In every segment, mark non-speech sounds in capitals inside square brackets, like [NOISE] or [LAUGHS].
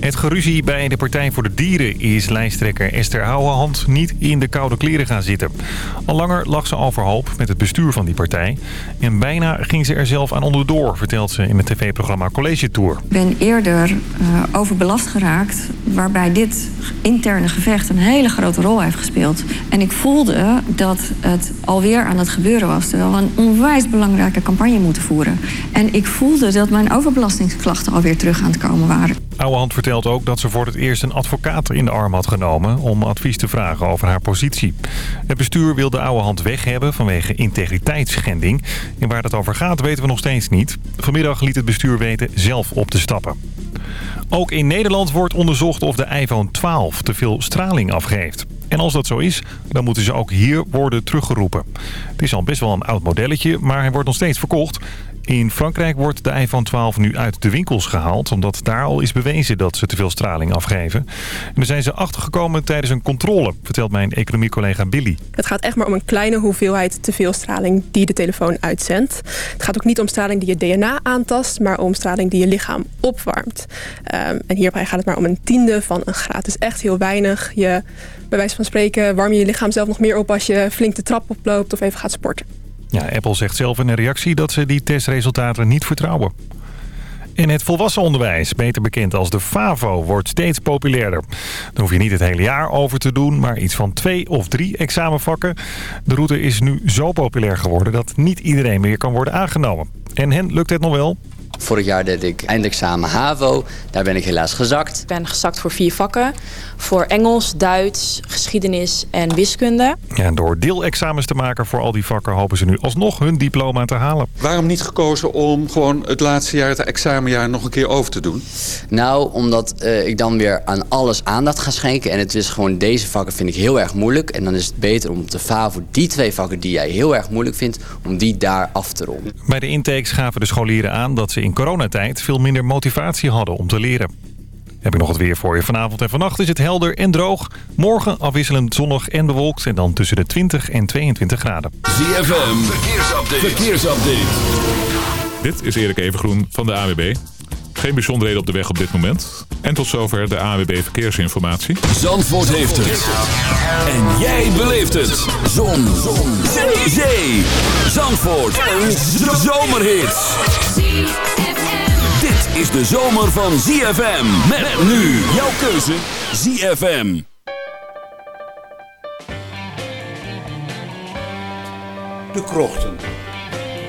Het geruzie bij de Partij voor de Dieren is lijsttrekker Esther Houwehand niet in de koude kleren gaan zitten. Al langer lag ze overhoop met het bestuur van die partij. En bijna ging ze er zelf aan onderdoor, vertelt ze in het tv-programma College Tour. Ik ben eerder uh, overbelast geraakt, waarbij dit interne gevecht een hele grote rol heeft gespeeld. En ik voelde dat het alweer aan het gebeuren was, terwijl we een onwijs belangrijke campagne moeten voeren. En ik voelde dat mijn overbelastingsklachten alweer terug aan het komen waren. Ouwehand vertelt ook dat ze voor het eerst een advocaat in de arm had genomen... om advies te vragen over haar positie. Het bestuur wil de Ouwehand weg hebben vanwege integriteitsschending. En waar dat over gaat weten we nog steeds niet. Vanmiddag liet het bestuur weten zelf op te stappen. Ook in Nederland wordt onderzocht of de iPhone 12 te veel straling afgeeft. En als dat zo is, dan moeten ze ook hier worden teruggeroepen. Het is al best wel een oud modelletje, maar hij wordt nog steeds verkocht. In Frankrijk wordt de iPhone 12 nu uit de winkels gehaald... omdat daar al is bewezen dat ze te veel straling afgeven. En daar zijn ze achtergekomen tijdens een controle... vertelt mijn economiecollega Billy. Het gaat echt maar om een kleine hoeveelheid te veel straling die de telefoon uitzendt. Het gaat ook niet om straling die je DNA aantast... maar om straling die je lichaam opwarmt. Um, en hierbij gaat het maar om een tiende van een graad. Dus echt heel weinig. Je, bij wijze van spreken warm je je lichaam zelf nog meer op... als je flink de trap oploopt of even gaat sporten. Ja, Apple zegt zelf in een reactie dat ze die testresultaten niet vertrouwen. En het volwassen onderwijs, beter bekend als de FAVO, wordt steeds populairder. Daar hoef je niet het hele jaar over te doen, maar iets van twee of drie examenvakken. De route is nu zo populair geworden dat niet iedereen meer kan worden aangenomen. En hen lukt het nog wel. Vorig jaar deed ik eindexamen HAVO. Daar ben ik helaas gezakt. Ik ben gezakt voor vier vakken. Voor Engels, Duits, geschiedenis en wiskunde. Ja, door deelexamens te maken voor al die vakken hopen ze nu alsnog hun diploma te halen. Waarom niet gekozen om gewoon het laatste jaar, het examenjaar, nog een keer over te doen? Nou, omdat uh, ik dan weer aan alles aandacht ga schenken. En het is gewoon, deze vakken vind ik heel erg moeilijk. En dan is het beter om te voor die twee vakken die jij heel erg moeilijk vindt, om die daar af te ronden. Bij de intakes gaven de scholieren aan dat ze in coronatijd veel minder motivatie hadden om te leren. Heb ik nog het weer voor je. Vanavond en vannacht is het helder en droog. Morgen afwisselend zonnig en bewolkt. En dan tussen de 20 en 22 graden. ZFM, verkeersupdate. verkeersupdate. Dit is Erik Evengroen van de AWB. Geen bijzonderheden op de weg op dit moment. En tot zover de AWB Verkeersinformatie. Zandvoort heeft het. En jij beleeft het. Zon. Zon. Zee. Zandvoort. Een zomerhit dit is de zomer van ZFM. Met nu jouw keuze ZFM. De Krochten.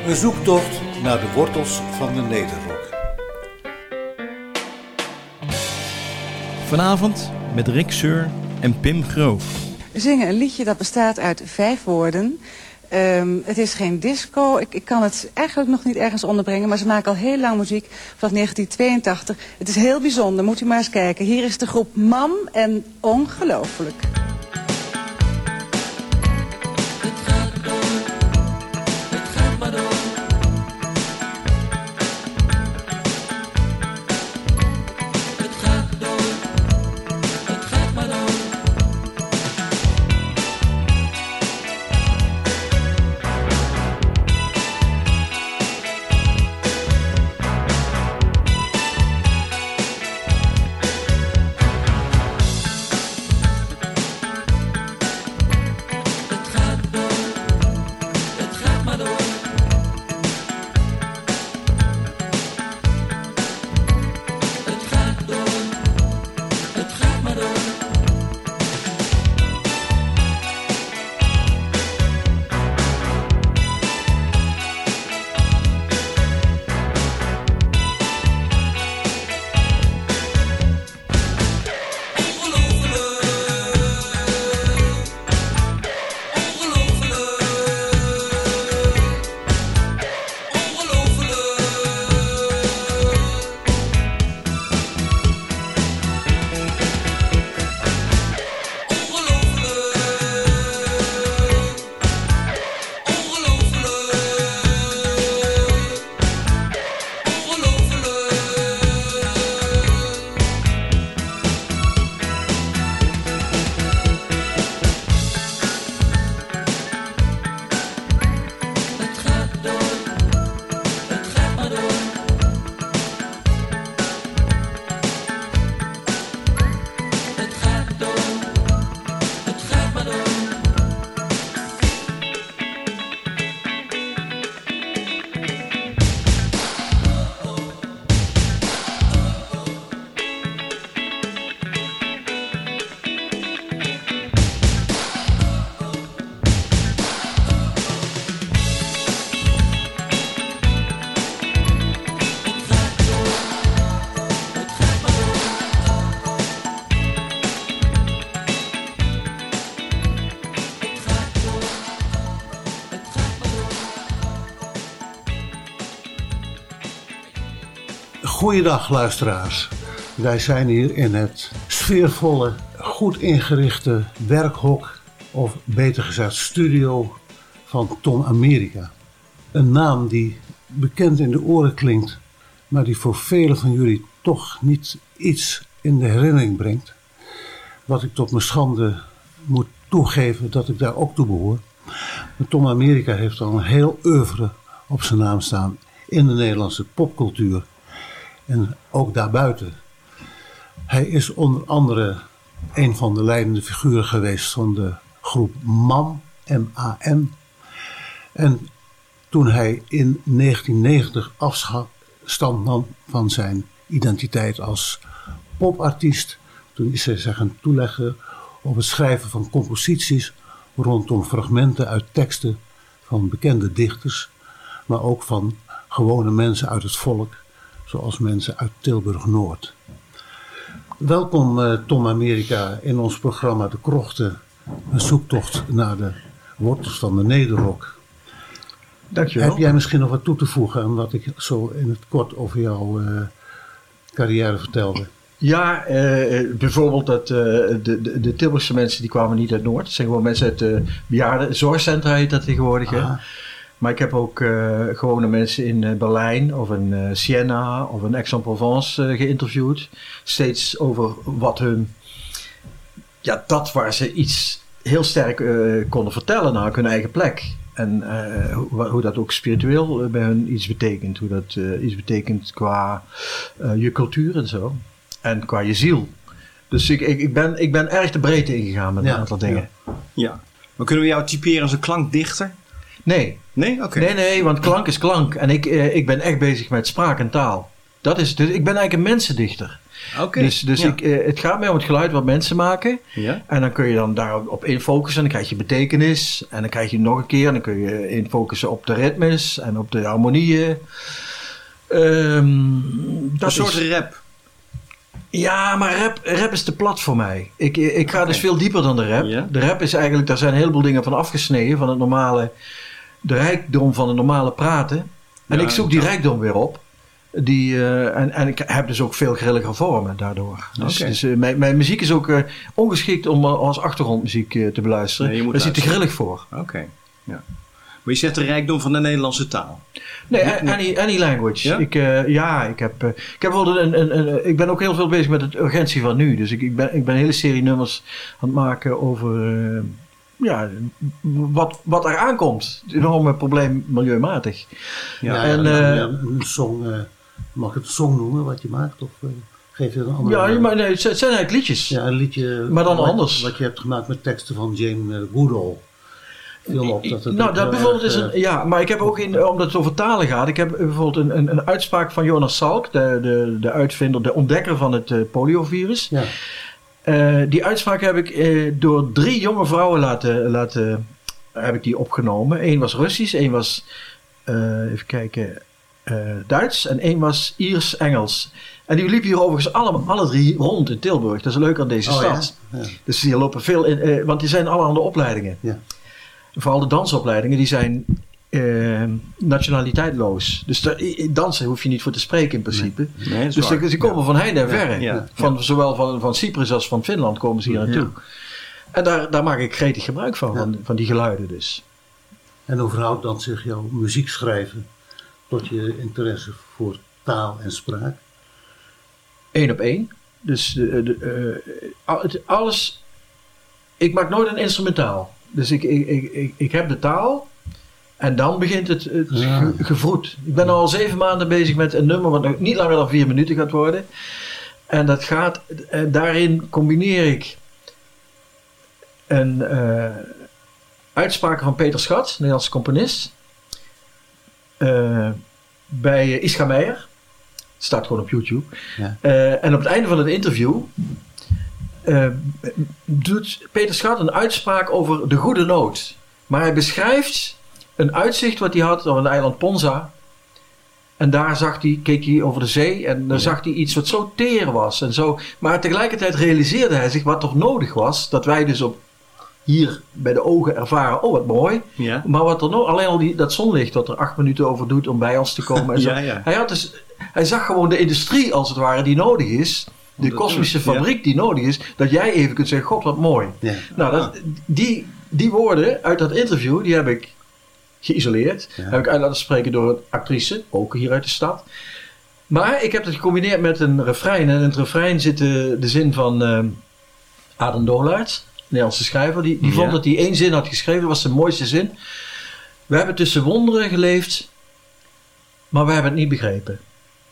Een zoektocht naar de wortels van de Nederrok. Vanavond met Rick Seur en Pim Groof. We zingen een liedje dat bestaat uit vijf woorden... Um, het is geen disco. Ik, ik, kan het eigenlijk nog niet ergens onderbrengen. Maar ze maken al heel lang muziek. Vanaf 1982. Het is heel bijzonder. Moet u maar eens kijken. Hier is de groep Mam en Ongelooflijk. Goeiedag luisteraars. Wij zijn hier in het sfeervolle, goed ingerichte werkhok, of beter gezegd studio van Tom America. Een naam die bekend in de oren klinkt, maar die voor velen van jullie toch niet iets in de herinnering brengt. Wat ik tot mijn schande moet toegeven dat ik daar ook toe behoor. Maar Tom America heeft al een heel oeuvre op zijn naam staan in de Nederlandse popcultuur. En ook daarbuiten. Hij is onder andere een van de leidende figuren geweest van de groep MAM, M-A-M. En toen hij in 1990 afstand nam van zijn identiteit als popartiest, toen is hij zich gaan toeleggen op het schrijven van composities rondom fragmenten uit teksten van bekende dichters, maar ook van gewone mensen uit het volk, zoals mensen uit Tilburg-Noord. Welkom eh, Tom Amerika in ons programma De Krochten, een zoektocht naar de wortels van de Nederrok. Dankjewel. Heb jij misschien nog wat toe te voegen aan wat ik zo in het kort over jouw eh, carrière vertelde? Ja, eh, bijvoorbeeld dat eh, de, de, de Tilburgse mensen die kwamen niet uit Noord. Het zijn gewoon mensen uit de bejaarden. Zorgcentra heet dat tegenwoordig. Ah. Maar ik heb ook eh, gewone mensen in eh, Berlijn of in eh, Siena of in Aix-en-Provence geïnterviewd. Steeds over wat hun... Ja, dat waar ze iets heel sterk konden vertellen naar hun eigen plek. En hoe, hoe dat ook spiritueel bij hun iets betekent. Hoe dat iets betekent qua je cultuur en zo. En qua je ziel. Dus ik, ik, ik, ben, ik ben erg de breedte ingegaan met Ja, een aantal dingen. Ja. Maar kunnen we jou typeren als een klankdichter? Nee. Nee? Oké. Nee, nee, want klank is klank. En ik, eh, ik ben echt bezig met spraak en taal. Dat is, dus ik ben eigenlijk een mensendichter. Oké. Dus, dus Ja. ik, eh, het gaat mij om het geluid wat mensen maken. Ja. En dan kun je dan daarop infocussen. En dan krijg je betekenis. En dan krijg je nog een keer. En dan kun je infocussen op de ritmes en op de harmonieën. Ehm, dat een soort is- rap. ja, maar rap, rap is te plat voor mij. Ik, ik ga dus veel dieper dan de rap. De rap is eigenlijk, daar zijn een heleboel dingen van afgesneden. Van het normale, de rijkdom van het normale praten. En Ja, ik zoek die ja. rijkdom weer op. Die, eh, en, en ik heb dus ook veel grillige vormen daardoor. Dus, dus, eh, mijn, mijn muziek is ook eh, ongeschikt om als achtergrondmuziek te beluisteren. Nee, Daar zit te grillig voor. Oké. Ja. Maar je zegt de rijkdom van de Nederlandse taal. Nee, any, any language. Ja? Ik, ja, ik heb, ik heb een, een, een, ik ben ook heel veel bezig met het urgentie van nu. Dus ik, ik, ben, ik ben een hele serie nummers aan het maken over ja, wat, wat er aankomt. Het enorme probleem milieumatig. Ja, en, ja, eh, ja, een song, eh, mag ik het een song noemen wat je maakt? Of eh, geef je een andere ja, maar nee, het zijn eigenlijk liedjes. Ja, een liedje. Maar dan wat, anders. Wat je hebt gemaakt met teksten van Jane Goodall. Op dat het nou, dat bijvoorbeeld erg, is een. Ja, maar ik heb ook in, omdat het over talen gaat, ik heb bijvoorbeeld een, een, een uitspraak van Jonas Salk, de, de, de uitvinder, de ontdekker van het poliovirus. Ja. Eh, die uitspraak heb ik eh, door drie jonge vrouwen laten, laten heb ik die opgenomen. Eén was Russisch, één was, eh, even kijken, eh, Duits en één was Iers-Engels. En die liepen hier overigens alle, alle drie rond in Tilburg. Dat is leuk aan deze Oh, stad. ja? Ja. Dus die lopen veel in, eh, want die zijn alle aan de opleidingen. Ja. Vooral de dansopleidingen, die zijn eh, nationaliteitloos. Dus daar- i- dansen hoef je niet voor te spreken in principe. Nee, dus waar. die, die komen van heinde en verre. ja, Van, Zowel van, van Cyprus als van Finland komen ze hier naartoe. En daar, daar maak ik gretig gebruik van, van, van die geluiden dus. En hoe verhoudt dan zich jouw muziek schrijven tot je interesse voor taal en spraak? Eén op één. Dus de, de, eh, al- het- alles... Ik maak nooit een instrumentaal. Dus ik, ik, ik, ik, ik heb de taal... En dan begint het, het Ja. gevroed. Ik ben al zeven maanden bezig met een nummer wat nog niet langer dan vier minuten gaat worden. En dat gaat, eh, daarin combineer ik een eh uitspraak van Peter Schat, Nederlandse componist, eh, bij Ischa Meijer. Het staat gewoon op YouTube. Ja. En op het einde van het interview doet Peter Schat een uitspraak over de goede nood. Maar hij beschrijft een uitzicht wat hij had op een eiland Ponza. En daar zag hij, keek hij over de zee en daar zag hij iets wat zo teer was. En zo. Maar tegelijkertijd realiseerde hij zich wat toch nodig was. Dat wij dus op hier bij de ogen ervaren, oh wat mooi. Ja. Maar wat er nog, alleen al die, dat zonlicht wat er acht minuten over doet om bij ons te komen. En [LAUGHS] zo. Ja. Hij had dus, Hij zag gewoon de industrie als het ware die nodig is. De dat kosmische fabriek die nodig is. Dat jij even kunt zeggen, god wat mooi. Nou, dat, die, die woorden uit dat interview, die heb ik geïsoleerd. Heb ik uit laten spreken door een actrice, ook hier uit de stad. Maar ik heb het gecombineerd met een refrein. En in het refrein zit de, de zin van ehm Adam Dolaert, Nederlandse schrijver. Die, die Ja. vond dat hij één zin had geschreven. Dat was de mooiste zin. We hebben tussen wonderen geleefd, maar we hebben het niet begrepen.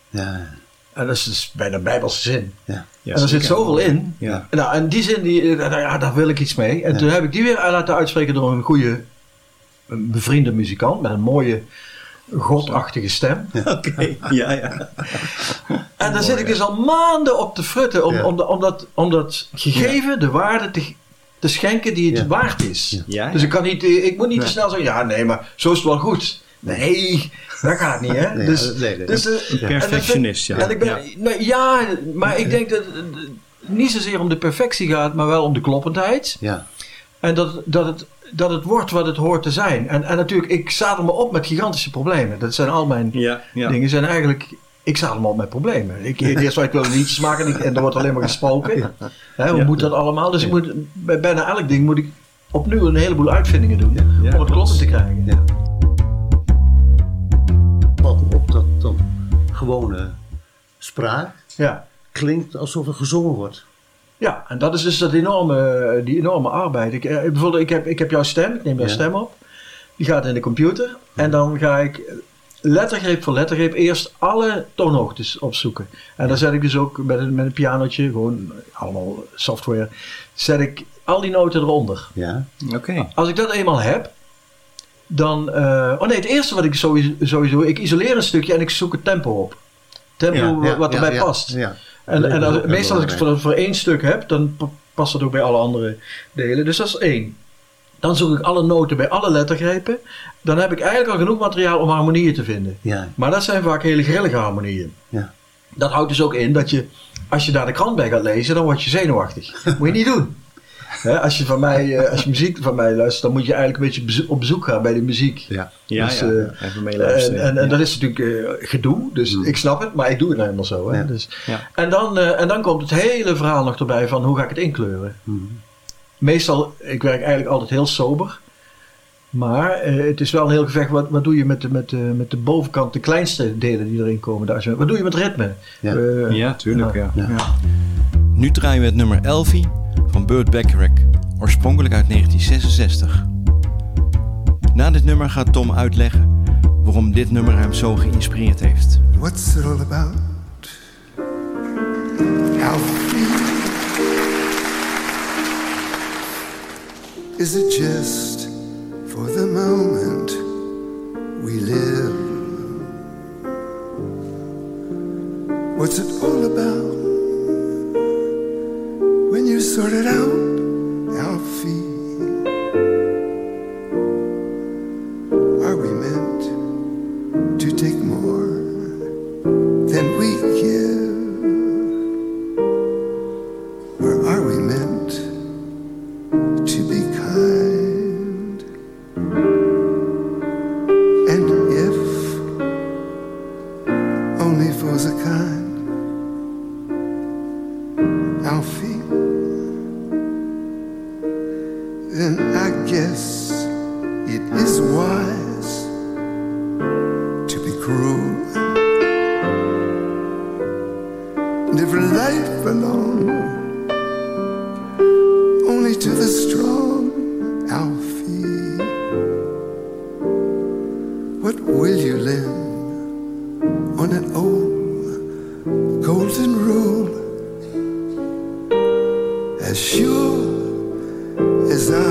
Ja. En dat is dus bijna een bijbelse zin. Ja. Ja, en er zit zoveel in. Ja. Nou, en die zin, die, nou ja, daar wil ik iets mee. En Ja. toen heb ik die weer laten uitspreken door een goede, een bevriende muzikant met een mooie, godachtige stem. [LAUGHS] Oké, ja, ja. [LAUGHS] En daar zit ik dus al maanden op te frutten om, Ja. om, de- om, dat, om dat gegeven de waarde te, te schenken die het Ja. waard is. Ja. Ja, Dus ik, kan niet, eh, ik moet niet Nee. te snel zeggen, ja nee, maar zo is het wel goed. Nee, dat gaat niet hè. [LAUGHS] Nee, dus, ja, nee, nee. dus, eh, Een perfectionist, ja. En ik ben, Ja. nou, ja, maar ik denk dat het niet zozeer om de perfectie gaat, maar wel om de kloppendheid. Ja. En dat, dat, het, dat het wordt wat het hoort te zijn. En, en natuurlijk, ik zadel me op met gigantische problemen. Dat zijn al mijn Ja, ja. dingen. Zijn eigenlijk, ik zadel me op met problemen. Ik, eerst wat ik wil liedjes maken en, ik, en er wordt alleen maar gesproken. Hè, hoe Ja. moet dat allemaal? Dus ik moet, bij bijna elk ding moet ik opnieuw een heleboel uitvindingen doen. Ja, om het klopt. kloppen te krijgen. Ja. Wat op dat dan gewone spraak Ja. klinkt alsof er gezongen wordt. Ja, en dat is dus dat enorme, die enorme arbeid. Ik, eh, bijvoorbeeld, ik heb, ik heb jouw stem, ik neem jouw Ja. stem op. Die gaat in de computer. En dan ga ik lettergreep voor lettergreep eerst alle toonhoogtes opzoeken. En dan zet ik dus ook met een, met een pianotje, gewoon allemaal software, zet ik al die noten eronder. Ja. Oké. Als ik dat eenmaal heb, dan... eh, oh nee, het eerste wat ik sowieso, sowieso... Ik isoleer een stukje en ik zoek het tempo op. Tempo Ja, ja, wat erbij ja, past. Ja. En, en als, meestal als ik het voor, voor één stuk heb, dan pa- past dat ook bij alle andere delen. Dus dat is één. Dan zoek ik alle noten bij alle lettergrepen. Dan heb ik eigenlijk al genoeg materiaal om harmonieën te vinden. Ja. Maar dat zijn vaak hele grillige harmonieën. Ja. Dat houdt dus ook in dat je, als je daar de krant bij gaat lezen, dan word je zenuwachtig. [LAUGHS] Moet je niet doen. Hè, als, je van mij, eh, als je muziek van mij luistert, dan moet je eigenlijk een beetje op bezoek gaan bij de muziek. Ja. Ja, Dus, ja. eh, Even meeluisteren. En, en, en Ja. dat is natuurlijk eh, gedoe, dus ik snap het, maar ik doe het nou helemaal zo. Hè? Ja. Dus, Ja. en, dan, eh, en dan komt het hele verhaal nog erbij van hoe ga ik het inkleuren. Meestal, ik werk eigenlijk altijd heel sober. Maar eh, het is wel een heel gevecht. Wat, wat doe je met de, met, de, met de bovenkant, de kleinste delen die erin komen? Daar zijn- wat doe je met ritme? Ja. Ja, tuurlijk, ja. Ja. ja. Nu draaien we het nummer Elfie van Burt Bacharach, oorspronkelijk uit 1966. Na dit nummer gaat Tom uitleggen waarom dit nummer hem zo geïnspireerd heeft. What's it all about? Alfie? Is it just for the moment we live? What's it all about? When you sort it out, an old golden rule? As sure as I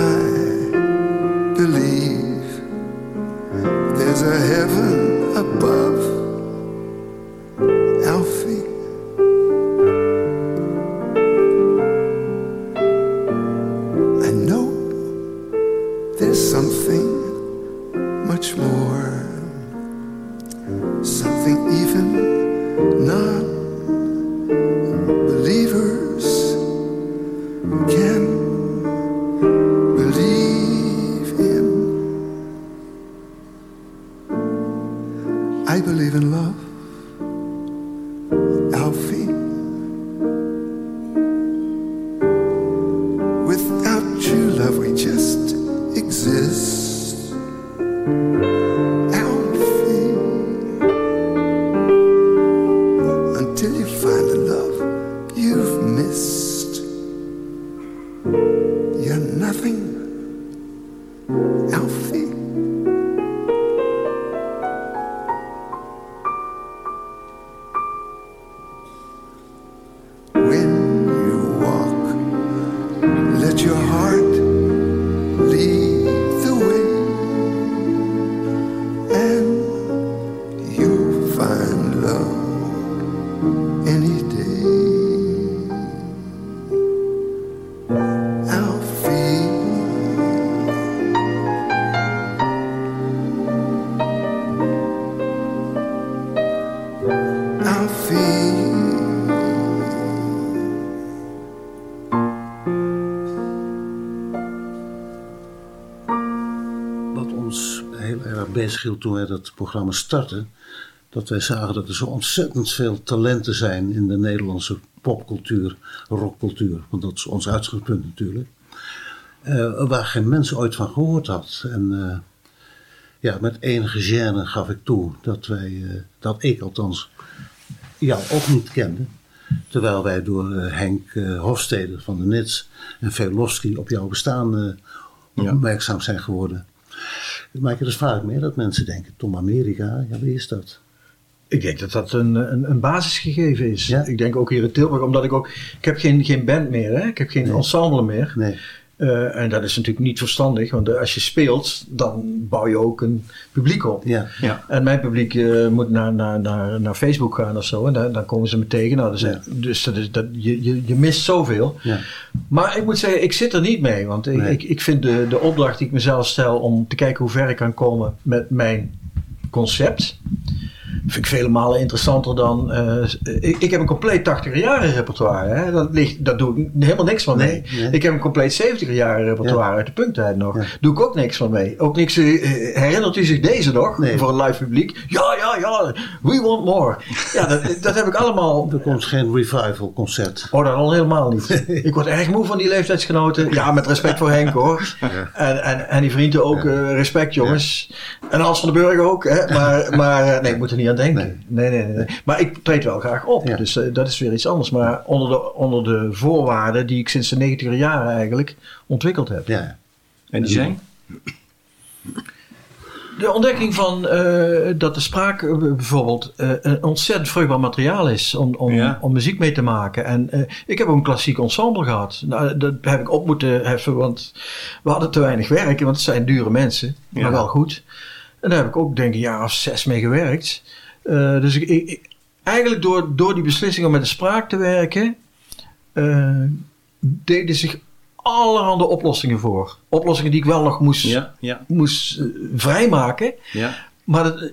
ons heel erg bezig hield toen wij dat programma startten, dat wij zagen dat er zo ontzettend veel talenten zijn in de Nederlandse popcultuur, rockcultuur, want dat is ons uitgangspunt natuurlijk, eh, waar geen mens ooit van gehoord had. En eh, ja, met enige gêne gaf ik toe dat wij, eh, dat ik althans, jou ook niet kende. Terwijl wij door Henk Hofstede van de Nits en Velofsky op jouw bestaan eh, opmerkzaam zijn geworden. Ik dus vaak meer dat mensen denken, Tom Amerika, ja wie is dat? Ik denk dat dat een, een, een basisgegeven is. Ik denk ook hier in Tilburg, omdat ik ook... Ik heb geen, geen band meer, hè? ik heb geen ensemble meer. Nee. Eh, en dat is natuurlijk niet verstandig, want als je speelt, dan bouw je ook een publiek op. Ja. Ja. En mijn publiek eh, moet naar, naar, naar, naar Facebook gaan of zo, en dan, dan komen ze me tegen. Nou, dus dus dat is, dat, je, je, je mist zoveel. Ja. Maar ik moet zeggen, ik zit er niet mee, want ik, Nee. ik, ik vind de, de opdracht die ik mezelf stel om te kijken hoe ver ik kan komen met mijn concept. Vind ik vele malen interessanter dan. eh, ik, ik heb een compleet 80er jaren repertoire. Hè? Dat, ligt, dat doe ik helemaal niks van mee. Nee, nee. Ik heb een compleet 70er jaren repertoire uit de punktijd nog. Doe ik ook niks van mee. Ook niks. eh, herinnert u zich deze nog? Nee. Voor een live publiek? Ja, ja, ja. We want more. Ja, dat, dat heb ik allemaal. [LAUGHS] Er komt geen revival concert. Oh, dat al helemaal niet. [LAUGHS] ik word erg moe van die leeftijdsgenoten. Ja, met respect voor Henk hoor. [LAUGHS] En, en, en die vrienden ook. eh, respect jongens. En Hans van den Burg ook. Hè? Maar, maar eh, nee, ik moet er niet aan denken. Nee, nee, nee. nee. Maar ik treed wel graag op. Dus eh, dat is weer iets anders. Maar onder de, onder de voorwaarden die ik sinds de 90 jaren eigenlijk ontwikkeld heb. Ja. En die zijn? De ontdekking van eh, dat de spraak eh, bijvoorbeeld eh, een ontzettend vruchtbaar materiaal is om, om, Ja. om muziek mee te maken. En eh, ik heb ook een klassiek ensemble gehad. Nou, dat heb ik op moeten heffen, want we hadden te weinig werk. Want het zijn dure mensen, Ja. maar wel goed. En daar heb ik ook denk ik een jaar of zes mee gewerkt. Eh, dus ik, eigenlijk door, door die beslissing om met de spraak te werken... eh, deden zich allerhande oplossingen voor. Oplossingen die ik wel nog moest, Ja, ja, moest eh, vrijmaken. ja. Maar dat,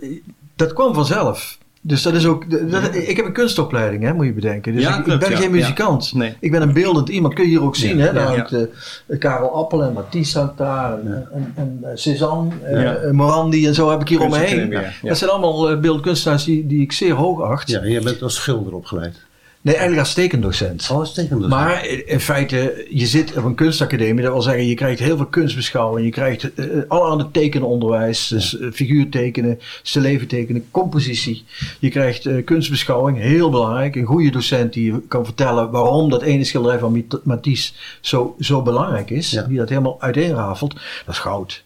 dat kwam vanzelf. Dus dat is ook. dat- ik heb een kunstopleiding, hè, moet je bedenken. Dus Ja, ik, ben ja, geen ja. muzikant. Nee. Ik ben een beeldend iemand. Kun je hier ook zien, hè? Daar hangt eh, Karel Appel en Matisse hangt daar. En, en, en Cézanne, eh, eh, Morandi en zo heb ik hier om me heen. Dat zijn allemaal beeldkunstenaars die, die ik zeer hoog acht. Ja, jij bent als schilder opgeleid. Nee, eigenlijk als tekendocent. Oh, als tekendocent. Maar in feite, je zit op een kunstacademie. Dat wil zeggen, je krijgt heel veel kunstbeschouwing. Je krijgt uh, allerhande tekenonderwijs. Dus uh, figuurtekenen, stilleven tekenen, compositie. Je krijgt uh, kunstbeschouwing, heel belangrijk. Een goede docent die kan vertellen waarom dat ene schilderij van Matisse zo, zo belangrijk is. Ja. Die dat helemaal uiteenrafelt. Dat is goud.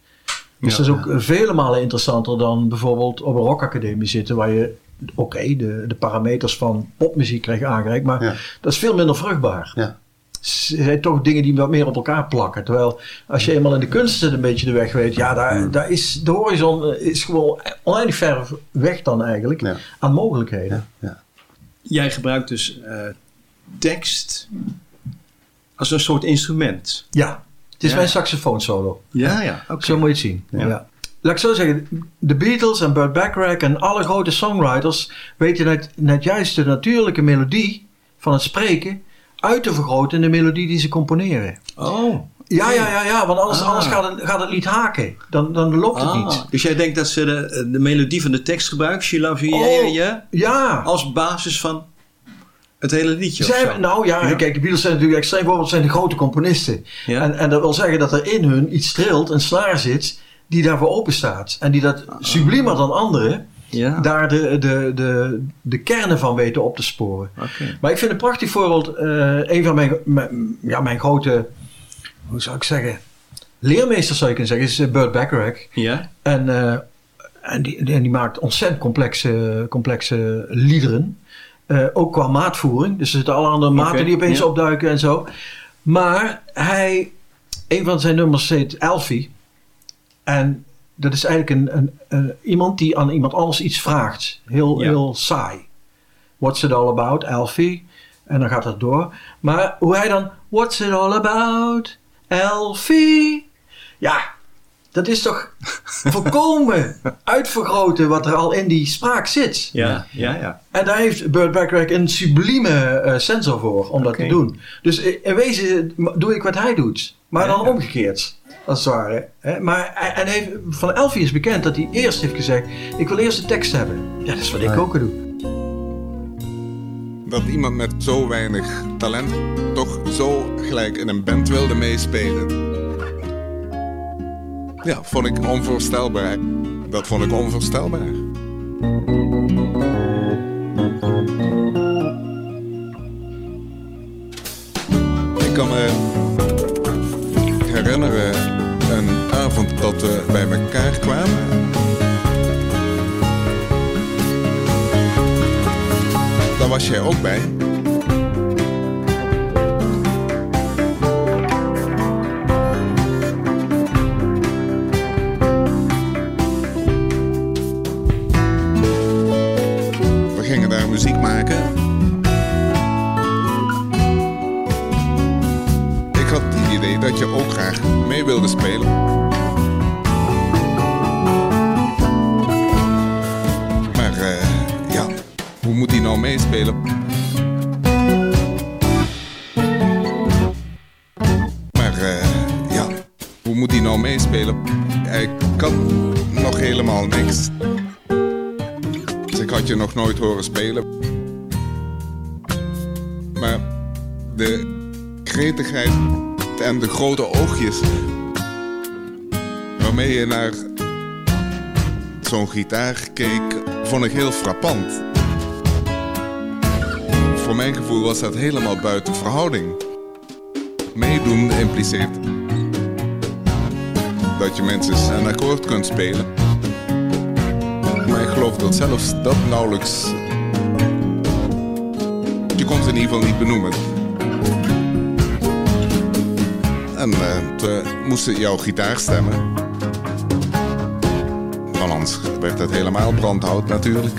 Dus Ja, dat is ook ja. vele malen interessanter dan bijvoorbeeld op een rockacademie zitten, waar je oké, okay, de, de parameters van popmuziek krijgt aangereikt, maar Ja. dat is veel minder vruchtbaar. Ja. Het zijn toch dingen die wat meer op elkaar plakken. Terwijl als je eenmaal in de kunst een beetje de weg weet, ja, daar, daar is de horizon is gewoon oneindig ver weg dan eigenlijk Ja. aan mogelijkheden. Ja. Jij gebruikt dus eh, tekst als een soort instrument. Ja, het is Ja. mijn saxofoonsolo. Ja, ja. oké. Zo moet je het zien. Ja. Laat ik zo zeggen, de Beatles en Burt Bacharach en alle grote songwriters weten net, net juist de natuurlijke melodie van het spreken uit te vergroten in de melodie die ze componeren. Oh. Ja, ja, ja, ja, want anders, Ah. anders gaat, het, gaat het lied haken. Dan, dan loopt het Ah, niet. Dus jij denkt dat ze de, de melodie van de tekst gebruiken, She Loves You, Oh. Ja, als basis van... Het hele liedje Zij, nou ja, kijk, de Beatles zijn natuurlijk extreem voorbeeld, zijn de grote componisten. En, en dat wil zeggen dat er in hun iets trilt, een snaar zit, die daarvoor open staat. En die dat sublimer dan anderen, daar de, de, de, de kernen van weten op te sporen. Maar ik vind een prachtig voorbeeld, eh, een van mijn, mijn, ja, mijn grote, hoe zou ik zeggen, leermeesters zou je kunnen zeggen, is eh, Burt Bacharach. Ja. En, eh, en, die, en die maakt ontzettend complexe, complexe liederen. Ook qua maatvoering. Dus er zitten alle andere maten die opeens ja. opduiken en zo. Maar hij, een van zijn nummers heet Elfie. En dat is eigenlijk een, een, een- iemand die aan iemand anders iets vraagt. Heel, Ja. heel saai. What's it all about, Elfie? En dan gaat het door. Maar hoe hij dan, what's it all about, Elfie? Ja, dat is toch [LAUGHS] volkomen uitvergroten wat er al in die spraak zit. Ja, ja, ja. En daar heeft Burt Bacharach een sublieme eh, sensor voor om dat te doen. Dus in wezen doe ik wat hij doet. Maar dan omgekeerd. Als het ware. hè. Maar hij- en heeft, van Elfie is bekend dat hij eerst heeft gezegd... ik wil eerst de tekst hebben. Ja, dat is wat ik ook doe. Dat iemand met zo weinig talent toch zo gelijk in een band wilde meespelen. Ja, vond ik onvoorstelbaar. Dat vond ik onvoorstelbaar. Ik kan me herinneren dat we bij elkaar kwamen. Daar was jij ook bij. Grote oogjes waarmee je naar zo'n gitaar keek, vond ik heel frappant. Voor mijn gevoel was dat helemaal buiten verhouding. Meedoen impliceert dat je mensen een akkoord kunt spelen. Maar ik geloof dat zelfs dat nauwelijks. Je kon ze in ieder geval niet benoemen. En eh, we moesten jouw gitaar stemmen. Want anders werd het helemaal brandhout natuurlijk.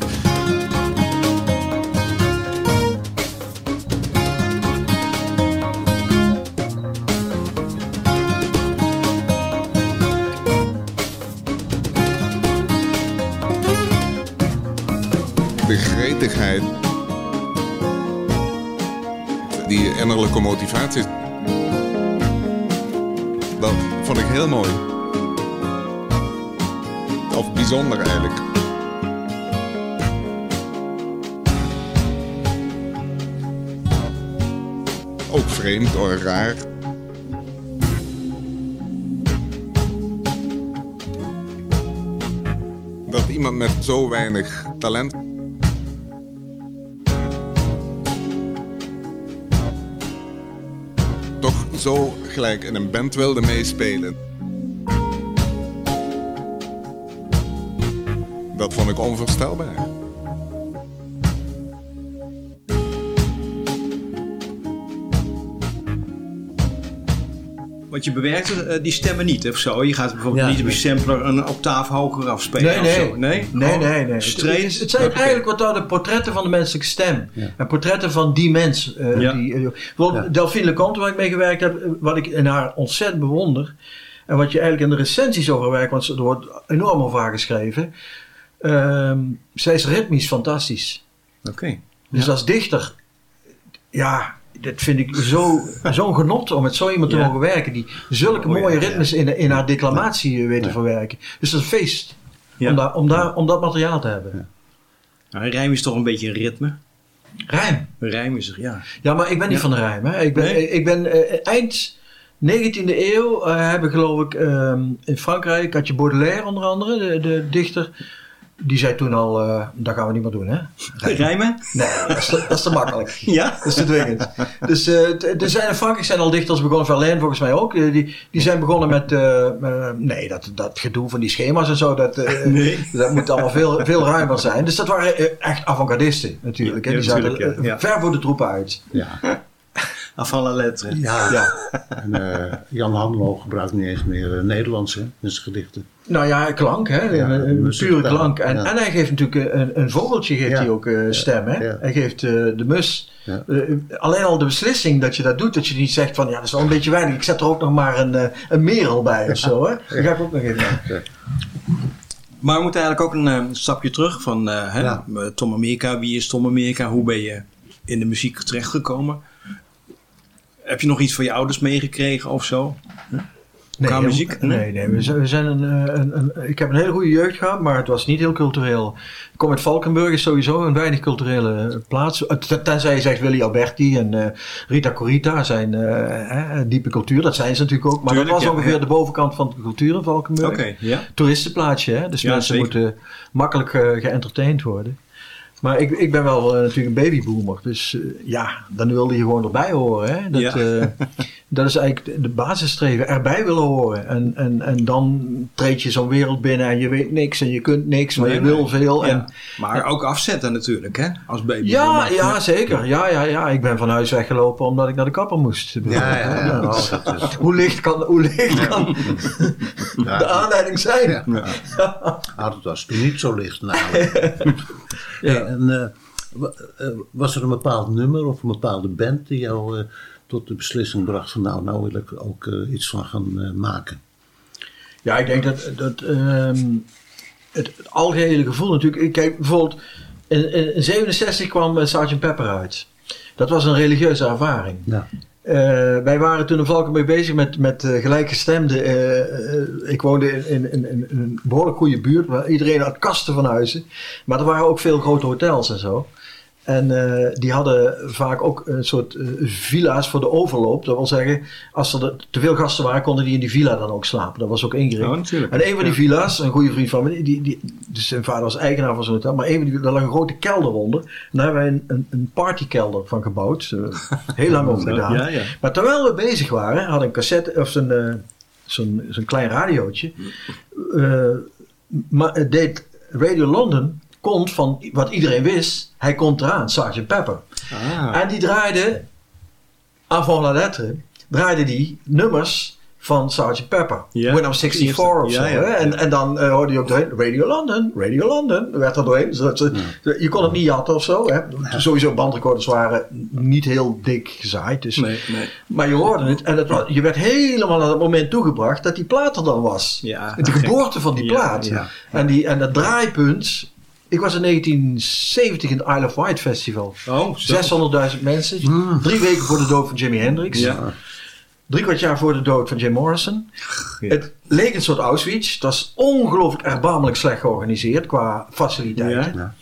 De gretigheid. Die innerlijke motivatie. Heel mooi. Of bijzonder eigenlijk. Ook vreemd of raar. Dat iemand met zo weinig talent zo gelijk in een band wilde meespelen. Dat vond ik onvoorstelbaar. Want je bewerkt eh, die stemmen niet of zo. Je gaat bijvoorbeeld Ja, niet op je sampler een octaaf hoger afspelen Nee, of nee. zo. Nee, Nee, Gewoon nee, nee. Straight. Het, zijn eigenlijk wat daar de portretten van de menselijke stem. En portretten van die mens. Ja. die, eh, bijvoorbeeld Delphine Leconte, waar ik mee gewerkt heb, wat ik in haar ontzettend bewonder. En wat je eigenlijk in de recensies over werkt, want er wordt enorm over haar geschreven. Ehm, zij is ritmisch fantastisch. Oké. Dus als dichter, ja, dat vind ik zo- zo'n genot om met zo iemand te Ja. mogen werken. Die zulke Oh, mooie ja. ritmes in, in haar declamatie weet te verwerken. Dus dat is een feest om, daar, om, daar, om dat materiaal te hebben. Nou, rijm is toch een beetje een ritme. Rijm. Rijm is er, ja. Ja, maar ik ben niet van de rijm. Hè. Ik ben, Nee? ik ben eh, eind 19e eeuw eh, hebben geloof ik ehm, in Frankrijk had je Baudelaire onder andere, de, de dichter. Die zei toen al, eh, dat gaan we niet meer doen, hè? [LAUGHS] Rijmen? Nee, dat is, te, dat is te makkelijk. [LAUGHS] Ja? Dat is te dwingend. Dus t- er zijn in Frankrijk zijn al dichters begonnen, Verlaine volgens mij ook. eh, Die, die zijn begonnen met, nee, dat, dat gedoe van die schema's en zo, dat, [LAUGHS] Nee. dat moet allemaal veel, veel ruimer zijn. Dus dat waren echt avant-gardisten natuurlijk. Hè? Ja, Die zaten Ja. ver voor de troepen uit. Ja. Avant la lettre. Ja. Ja. [LAUGHS] En eh, Jan Hanlo gebruikt niet eens meer eh, Nederlands hè, in zijn gedichten. Nou ja, klank, hè? Ja, een, een muziek pure klank. En, ja. en hij geeft natuurlijk een, een vogeltje geeft Ja. hij ook eh, stem. Hè? Ja. Hij geeft eh, de mus. Ja. Eh, alleen al de beslissing dat je dat doet, dat je niet zegt van ja, dat is wel een beetje weinig. Ik zet er ook nog maar een, eh, een merel bij of zo. Hè? Dat ga ik ook nog even. Maar we moeten eigenlijk ook een eh, stapje terug van eh, hè, Ja. eh, Tom Amerika. Wie is Tom Amerika? Hoe ben je in de muziek terechtgekomen? Heb je nog iets van je ouders meegekregen of zo? Qua muziek? Nee, nee. We zijn, we zijn een, eh, een, een, ik heb een hele goede jeugd gehad, maar het was niet heel cultureel. Ik kom uit Valkenburg, is sowieso een weinig culturele plaats. Eh, ten- Tenzij je zegt Willy Alberti en eh, Rita Corita zijn eh, diepe cultuur. Dat zijn ze natuurlijk ook. Maar Tuurlijk, dat was ja, ongeveer ja. de bovenkant van de cultuur in Valkenburg. Oké, ja. Toeristenplaatsje, hè? dus mensen zeker. moeten makkelijk geëntertained worden. Maar ik, ik ben wel eh, natuurlijk een babyboomer. Dus eh, ja, dan wilde je gewoon erbij horen. Hè? Dat, Ja. [LAUGHS] dat is eigenlijk de- basisstreven. Erbij willen horen. En, en, en dan treed je zo'n wereld binnen en je weet niks en je kunt niks, maar Nee, je wil nee. veel. Ja. En, Maar ook afzetten natuurlijk, hè? Als baby. ja, ja, zeker. Ja, ja, ja. Ik ben van huis weggelopen omdat ik naar de kapper moest. Ja, ja, ja. Nou, is- hoe licht kan, hoe licht kan [LAUGHS] de aanleiding zijn? Ja. Ah, dat was toen niet zo licht namelijk. [LAUGHS] Hey, en, eh, eh, was er een bepaald nummer of een bepaalde band die jou eh, tot de beslissing bracht van nou, nou wil ik er ook eh, iets van gaan eh, maken? Ja, ik denk dat, dat ehm, het, het algehele gevoel natuurlijk... ik Kijk, bijvoorbeeld in, in, in 67 kwam eh, Sgt. Pepper uit. Dat was een religieuze ervaring. Ja. Wij waren toen in Valkenburg bezig met, met eh, gelijkgestemden. Ik woonde in, in, in, in een behoorlijk goede buurt. Waar iedereen had kasten van huizen. Maar er waren ook veel grote hotels en zo. En eh, die hadden vaak ook een soort eh, villa's voor de overloop. Dat wil zeggen, als er te veel gasten waren, konden die in die villa dan ook slapen. Dat was ook ingericht. Oh. En een van die villa's, een goede vriend van me, die, die, dus zijn vader was eigenaar van zo'n hotel, maar een van die, daar lag een grote kelder onder. En daar hebben wij een, een, een partykelder van gebouwd. Heel lang [LAUGHS] over gedaan. Ja, ja. Maar terwijl we bezig waren, had een cassette of zo'n eh, zo'n zo'n klein radiootje. maar het deed Radio London komt van wat iedereen wist. Hij komt eraan, Sgt. Pepper. Ah. En die draaide, avant la lettre, draaide die nummers van Sgt. Pepper. Ja. When I'm 64 of Ja, zo. ja. hè? En, en dan eh, hoorde je ook doorheen, Radio London, Radio London, werd er doorheen. Zodat ze, Je kon het niet jatten of zo. Hè? Sowieso bandrecorders waren niet heel dik gezaaid. Dus, Nee, nee. Maar je hoorde het en het was, je werd helemaal naar het moment toegebracht dat die plaat er dan was. Ja, de geboorte van die Ja, plaat. ja. En, die, en dat draaipunt. Ik was in 1970 in het Isle of Wight Festival. Oh, zo. 600.000 mensen. Drie weken voor de dood van Jimi Hendrix. Ja. Drie kwart jaar voor de dood van Jim Morrison. Ja. Het leek een soort Auschwitz. Het was ongelooflijk erbarmelijk slecht georganiseerd qua faciliteiten. Ja.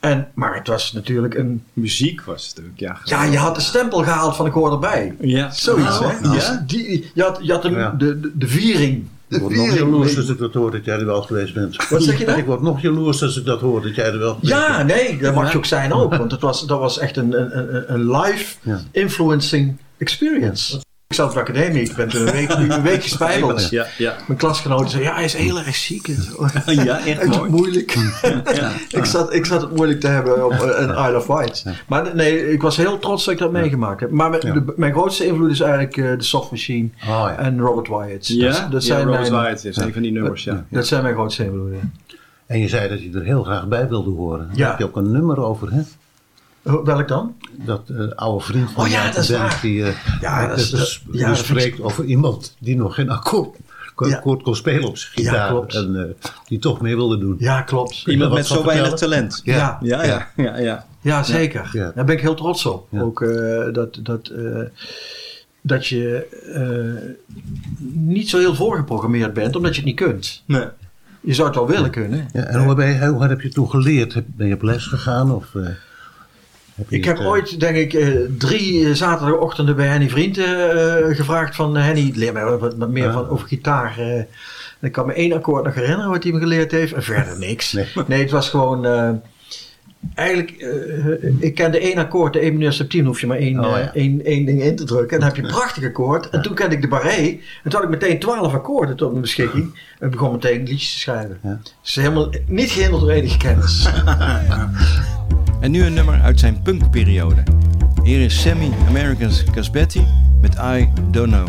En, maar het was natuurlijk een... Muziek was het natuurlijk, ja. Ja, je had de stempel gehaald van ik hoor erbij. Ja. Zoiets, Oh, hè? Dus ja? die, je had, je had een- de, de, de viering. Ik word nog jaloers als ik dat hoor dat jij er wel geweest bent. Wat zeg je? Ik word nog jaloers als ik dat hoor dat jij er wel geweest Ja, bent. nee, dat mag je ook zijn ook. Want het was, dat was echt een, een, een- een live Ja. influencing experience. Ik zat op de academie, ik ben toen een week, een week gespijbeld. [LAUGHS] Ja, ja. Mijn klasgenoten zeiden, ja, hij is heel erg ziek. en zo. [LAUGHS] Ja, echt het mooi. moeilijk. [LAUGHS] ik, zat, ik zat het moeilijk te hebben op eh, een Isle of Wight. Maar nee, ik was heel trots dat ik dat meegemaakt heb. Maar mijn, Ja. de- mijn grootste invloed is eigenlijk eh, de Soft Machine Oh, ja. en Robert Wyatt. Ja, dat, dat ja, zijn Robert mijn, Wyatt is een van die nummers, ja. Dat zijn mijn grootste invloeden. En je zei dat je er heel graag bij wilde horen. Daar Ja. heb je ook een nummer over, hè? Oh, Welk dan? Dat eh, oude vriend van Oh ja, dat band, die, eh, Ja, dat is- dus- ja, dat vind ik- spreekt over iemand die nog geen akkoord, Ja. akkoord kon spelen op zijn Ja, gitaar. klopt. En eh, die toch mee wilde doen. Ja, klopt. Iemand met zo weinig talent. Ja. Ja, ja, ja. ja. Ja, zeker. Ja. Daar ben ik heel trots op. Ja. Ook eh, dat, dat, eh, dat je eh, niet zo heel voorgeprogrammeerd bent, omdat je het niet kunt. Nee. Je zou het wel willen kunnen. Ja, en hoe, ben je, hoe heb je toen geleerd? Heb- Ben je op les gegaan? Of, eh, Ik heb eh, ooit, denk ik, eh, drie eh, zaterdagochtenden bij Henny Vriend eh, gevraagd van Henny, leer mij wat, meer Ja. van over gitaar. En ik kan me één akkoord nog herinneren wat hij me geleerd heeft en verder niks. Nee, [LAUGHS] het was gewoon... eigenlijk, eh, ik kende één akkoord, de 1 mineur septiem, hoef je maar één, Oh, ja. één, één ding in te drukken. En dan heb je een prachtig akkoord. En toen kende ik de barré. En toen had ik meteen 12 akkoorden tot mijn beschikking. En begon meteen liedjes te schrijven. Dus helemaal niet gehinderd door enige kennis. [LAUGHS] [LAUGHS] En nu een nummer uit zijn punkperiode. Hier is Sammy Americans Casbetti met I Don't Know.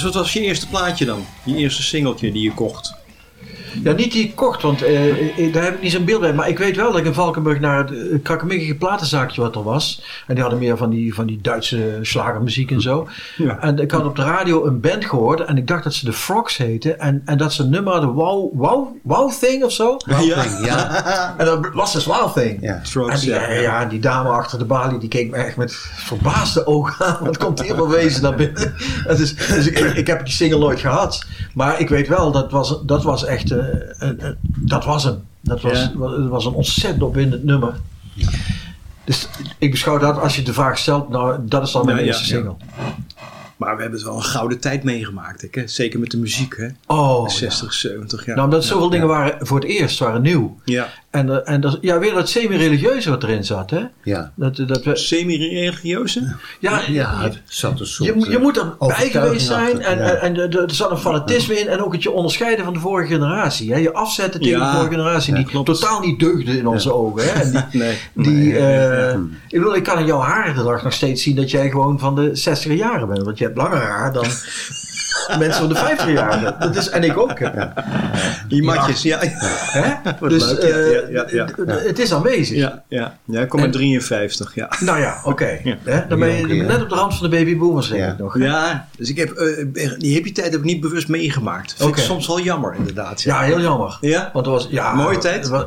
Dus wat was je eerste plaatje dan? Je eerste singeltje die je kocht? Ja, niet die ik kocht, want eh, eh, daar heb ik niet zo'n beeld bij. Maar ik weet wel dat ik in Valkenburg naar het uh, krakkemikkige platenzaakje wat er was. En die hadden meer van die, van die Duitse slagermuziek en zo. En ik had op de radio een band gehoord. En ik dacht dat ze de Frogs heten. En, en dat ze een nummer hadden, Wow, wow, wow Thing of zo. Wow Ja. Thing, ja. [LAUGHS] en dat was dus Wow Thing. Ja. en die, ja, ja, ja. die dame achter de balie, die keek me echt met verbaasde ogen aan. Wat komt hier voor wezen naar binnen? [LAUGHS] Dat is, dus ik, ik, ik heb die single nooit gehad. Maar ik weet wel, dat was, dat was echt... eh, een- een- dat was hem. Dat was, Ja. was een ontzettend opwindend nummer. Dus ik beschouw dat, als je de vraag stelt, nou, dat is dan mijn Ja, ja, eerste single. Maar we hebben wel een gouden tijd meegemaakt. Hè? Zeker met de muziek. Hè? Oh, 60, 70 jaar. Nou, omdat zoveel dingen waren voor het eerst waren nieuw. Ja. En, eh, en dat, ja, weer dat semi-religieuze wat erin zat, hè? Ja. Dat, dat we, Semi-religieuze? Ja, Ja, het zat een soort... je, moet- je eh, moet erbij geweest zijn achter, en, ja. en, en er- er zat een fanatisme in en ook het je onderscheiden van de vorige generatie. Hè? Je afzetten tegen Ja, de vorige generatie die totaal niet deugde in onze ogen. Hè? En die, [LAUGHS] Nee. die, eh, ik bedoel, ik kan in jouw harengedrag nog steeds zien dat jij gewoon van de 60 jaren bent. Want je hebt langer haar dan... [LAUGHS] mensen van de 50 jaar. Dat is, en ik ook. Die matjes, ja. Dus leuk, eh, ja, ja, ja. het is aanwezig. Ja, ja. ja ik kom uit 53, ja. Nou ja, oké. Hè? Dan ben je net op de rand van de babyboomers, denk ik nog. Ja, dus ik heb eh, die hippie tijd heb ik niet bewust meegemaakt. Vind ik soms wel jammer, inderdaad. Ja, heel jammer. Ja? Want het was, ja, Mooie tijd? het was-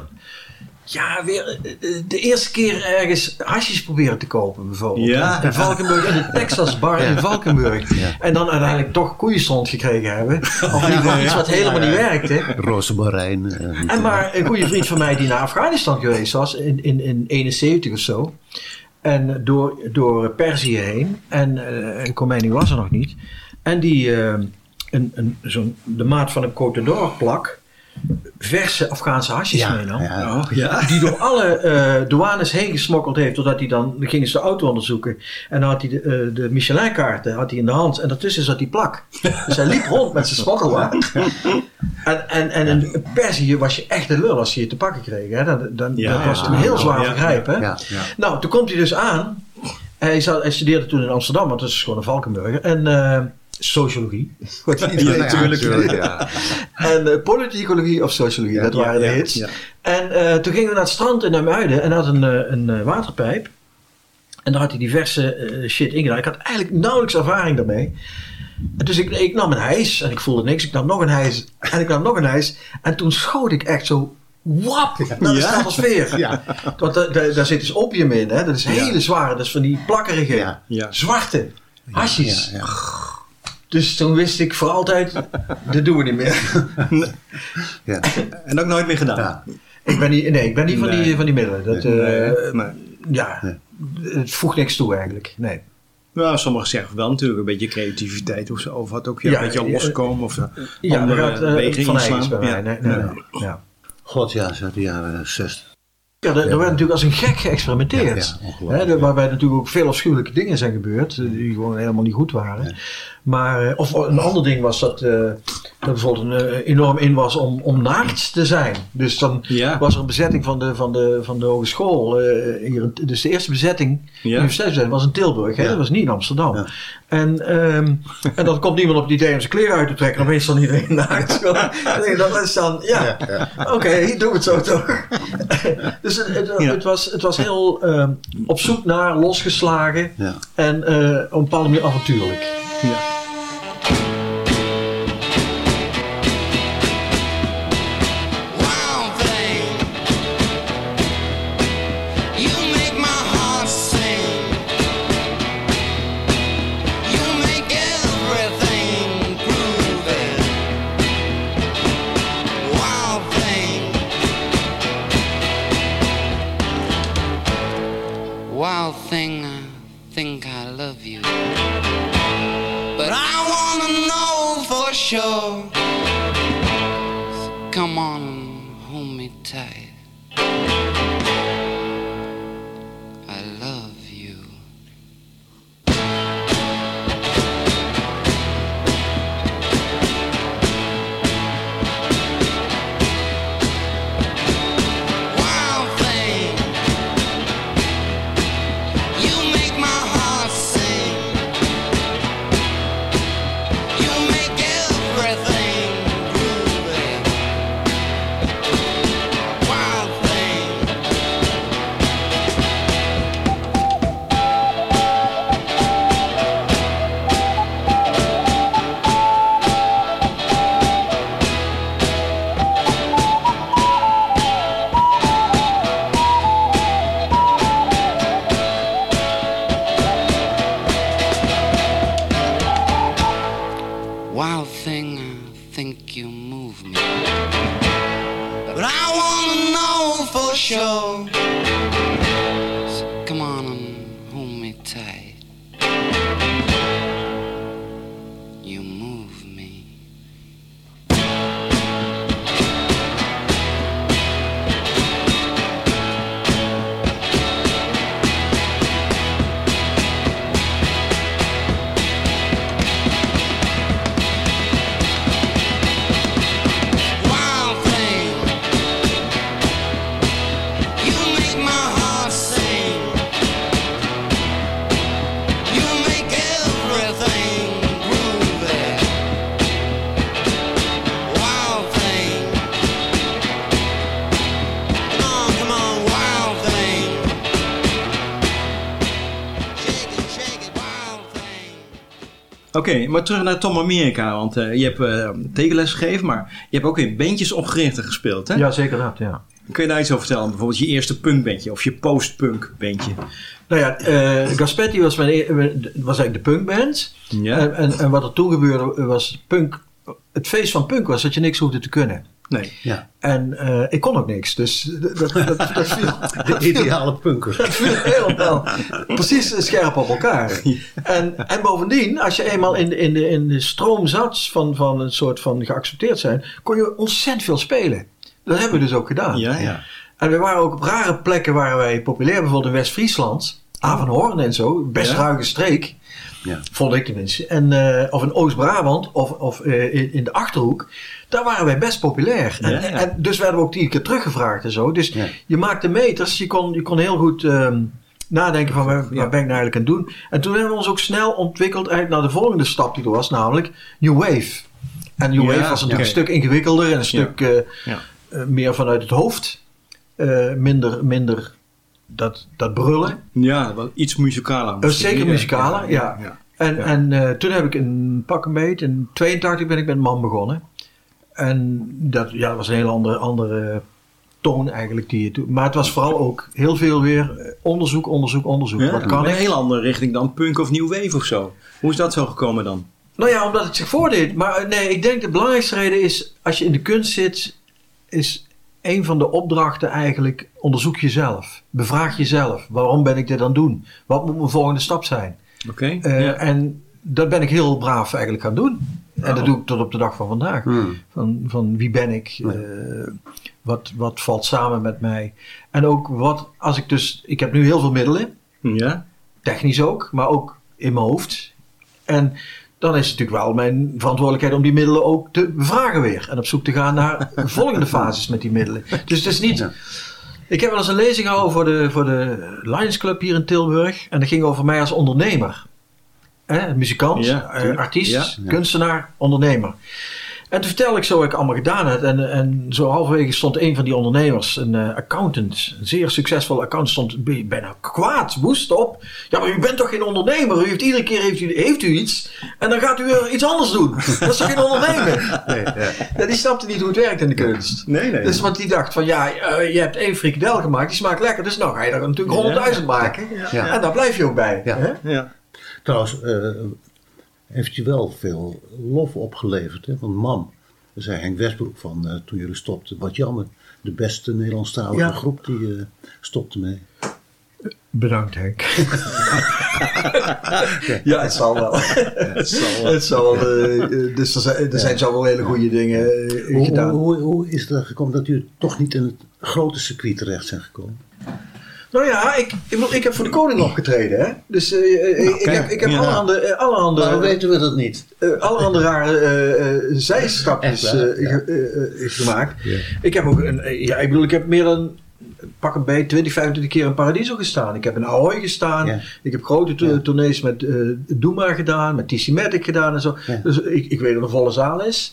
ja, weer eh, de eerste keer ergens hasjes proberen te kopen, bijvoorbeeld. Ja. In Valkenburg, in de [LAUGHS] Texas bar in Ja. Valkenburg. En dan uiteindelijk toch koeienstond gekregen hebben. Of iets wat helemaal niet werkte. Rozemarijn. eh, En maar een goede vriend van mij die naar Afghanistan geweest was in, in, in 71 of zo. En door, door Perzië heen. En uh, Khomeini was er nog niet. En die eh, een, een, zo'n, de maat van een Côte d'Or plak. Verse Afghaanse hasjes Ja, meenam. ja. Oh, ja. Die door alle eh, douanes heen gesmokkeld heeft. Doordat hij dan, dan gingen ze de auto onderzoeken. En dan had hij de, eh, de Michelin-kaarten had hij in de hand. En daartussen zat die plak. Dus hij liep rond met zijn [LAUGHS] smokkelwagen. En, en, en in Perzië was je echt de lul als je je te pakken kreeg. Hè? Dan, dan, Ja, dat was ja, toen heel zwaar hè? ja. Nou, toen komt hij dus aan. Hij, zat, hij studeerde toen in Amsterdam, want dat is gewoon een Valkenburger. En eh, sociologie. [LAUGHS] Wat Ja, natuurlijk. [LAUGHS] ja. En eh, politicologie of sociologie, dat waren de hits. En eh, toen gingen we naar het strand in Muiden en had een, eh, een waterpijp. En daar had hij diverse eh, shit ingedaan. Ik had eigenlijk nauwelijks ervaring daarmee. En Dus ik, ik nam een hijs en ik voelde niks. Ik nam nog een hijs en ik nam nog een hijs. En toen schoot ik echt zo wap naar de stratosfeer. Ja. Want da- da- daar zit dus opium in. Hè? Dat is hele zware. Dat is van die plakkerige, zwarte hasjes. Dus toen wist ik voor altijd, dit doen we niet meer. [LAUGHS] Ja. En ook nooit meer gedaan. Ja. Ik ben niet, nee, ik ben niet van, Nee. die, van die middelen. Dat, Nee, eh, nee. Ja, het voegt niks toe eigenlijk. Nee. Nou, sommigen zeggen wel natuurlijk een beetje creativiteit of zo. Of wat ook, ja, Ja, een beetje ja, loskomen of Ja, andere dat gaat eh, wegen van bij Ja. Nee, nee, Ja. nee. Ja. God ja, zo de jaren 60. Ja, er, er werd natuurlijk als een gek geëxperimenteerd. Ja, ja. Hè, er- waarbij natuurlijk ook veel afschuwelijke dingen zijn gebeurd. eh, Die gewoon helemaal niet goed waren. Maar, eh, of een ander ding was dat, eh, dat bijvoorbeeld een, enorm in was om, om naakt te zijn. Dus dan Ja. was er een bezetting van de, van de, van de hogeschool. hier, dus de eerste bezetting, Ja. universiteitsbezetting, was in Tilburg. Hè? Ja. Dat was niet in Amsterdam. En, ehm, en dan komt niemand op het idee om zijn kleren uit te trekken. Dan opeens dan iedereen [LAUGHS] naakt. Dan denk ik, dat is dan, ja, oké, doe het zo toch. [LAUGHS] dus het, het, Ja. het was, het was heel ehm, op zoek naar, losgeslagen. Ja. En eh, op een bepaalde manier avontuurlijk. Ja. Oké, maar terug naar Tom Amerika. Want eh, je hebt eh, tekenles gegeven, maar je hebt ook in bandjes opgericht en gespeeld, hè? Ja, zeker dat, ja. Kun je daar iets over vertellen? Bijvoorbeeld je eerste punkbandje of je post-punk bandje. Nou ja, eh, Gaspetti was, mijn, e- was eigenlijk de punkband. Ja. En, en, en wat er toen gebeurde was punk... Het feest van punk was dat je niks hoefde te kunnen. Nee. Ja. En eh, ik kon ook niks, dus dat, dat, dat, viel... [LAUGHS] De ideale punker. Dat viel helemaal precies scherp op elkaar. [LAUGHS] En, en bovendien, als je eenmaal in de, in de, in de stroom zat van, van een soort van geaccepteerd zijn, kon je ontzettend veel spelen. Dat hebben we dus ook gedaan. Ja, ja. En we waren ook op rare plekken waar wij populair, bijvoorbeeld in West-Friesland, Avanhoorn en zo, best Ja. ruige streek. Vond ik tenminste. En, eh, of in Oost-Brabant of, of eh, in, in de Achterhoek. Daar waren wij best populair. En, Ja, ja. en dus werden we ook tien keer teruggevraagd en zo. Dus je maakte meters. Je kon, je kon heel goed ehm, nadenken van waar, waar ben ik nou eigenlijk aan het doen. En toen hebben we ons ook snel ontwikkeld eigenlijk naar de volgende stap die er was. Namelijk New Wave. En New Ja, Wave was natuurlijk een stuk ingewikkelder. En een stuk eh, Ja. meer vanuit het hoofd. Minder, minder dat, dat brullen. Ja, wel iets muzikaler. Uh, misschien. zeker muzikaler, ja. En, Ja. en eh, toen heb ik een pak een beet. In 82 ben ik met man begonnen. En dat, ja, dat was een hele andere, andere toon eigenlijk. Die je maar het was vooral ook heel veel weer eh, onderzoek, onderzoek, onderzoek. Ja, Wat kan een heel andere richting dan punk of new wave of zo. Hoe is dat zo gekomen dan? Nou ja, omdat het zich voordeed. Maar eh, nee, ik denk de belangrijkste reden is... als je in de kunst zit... is een van de opdrachten eigenlijk... onderzoek jezelf. Bevraag jezelf. Waarom ben ik dit aan het doen? Wat moet mijn volgende stap zijn? Oké. Eh, ja. En dat ben ik heel braaf eigenlijk gaan doen. En dat doe ik tot op de dag van vandaag. Van, van wie ben ik? Eh, wat, wat valt samen met mij? En ook wat, als ik dus... Ik heb nu heel veel middelen. Ja. Technisch ook, maar ook in mijn hoofd. En dan is het natuurlijk wel mijn verantwoordelijkheid om die middelen ook te bevragen weer. En op zoek te gaan naar [LAUGHS] volgende fases met die middelen. Dus het is niet... Ik heb wel eens een lezing gehouden voor de, voor de Lions Club hier in Tilburg. En dat ging over mij als ondernemer. Muzikant, Ja, eh, artiest, Ja. kunstenaar, ondernemer. En toen vertelde ik zo wat ik allemaal gedaan had. En, en zo halverwege stond een van die ondernemers, een eh, accountant, een zeer succesvol accountant, stond bij- bijna kwaad, woest op. Ja, maar u bent toch geen ondernemer? U heeft iedere keer heeft u, heeft u iets en dan gaat u weer iets anders doen. Dat is toch geen ondernemer? [LAUGHS] Nee, ja. Ja, die snapte niet hoe het werkt in de kunst. Nee, nee. Dus want die dacht van ja, eh, je hebt één frikadel gemaakt, die smaakt lekker. Dus nou ga je er natuurlijk honderdduizend maken. Ja. En daar blijf je ook bij. Ja. Hè? Ja. Trouwens, eh, heeft je wel veel lof opgeleverd. Hè? Want Mam, daar zei Henk Westbroek van eh, toen jullie stopten. Wat jammer, de beste Nederlandstalige Ja. groep die eh, stopte mee. Bedankt Henk. [LAUGHS] ja, het zal wel. Het zal wel. Het zal, eh, dus er zijn, er zijn zo wel hele goede dingen Hoe, gedaan. hoe, hoe, hoe is het gekomen dat u toch niet in het grote circuit terecht zijn gekomen? Nou ja, ik, ik, bedoel, ik heb voor de koning opgetreden. Hè? Dus eh, eh, ik, kijk, heb, ik heb ja. allerhande, eh, allerhande, Waarom weten we dat niet? eh, allerhande rare eh, eh, zijstapjes eh, ja. eh, eh, gemaakt. Ja. Ik heb ook een, eh, ja, ik bedoel, ik heb meer dan pak een bij 20, 25 keer in Paradiso gestaan. Ik heb in Ahoy gestaan. Ja. Ik heb grote to- tournees met eh Doema gedaan, met TC Matic gedaan en zo. Ja. Dus ik, ik weet dat er een volle zaal is.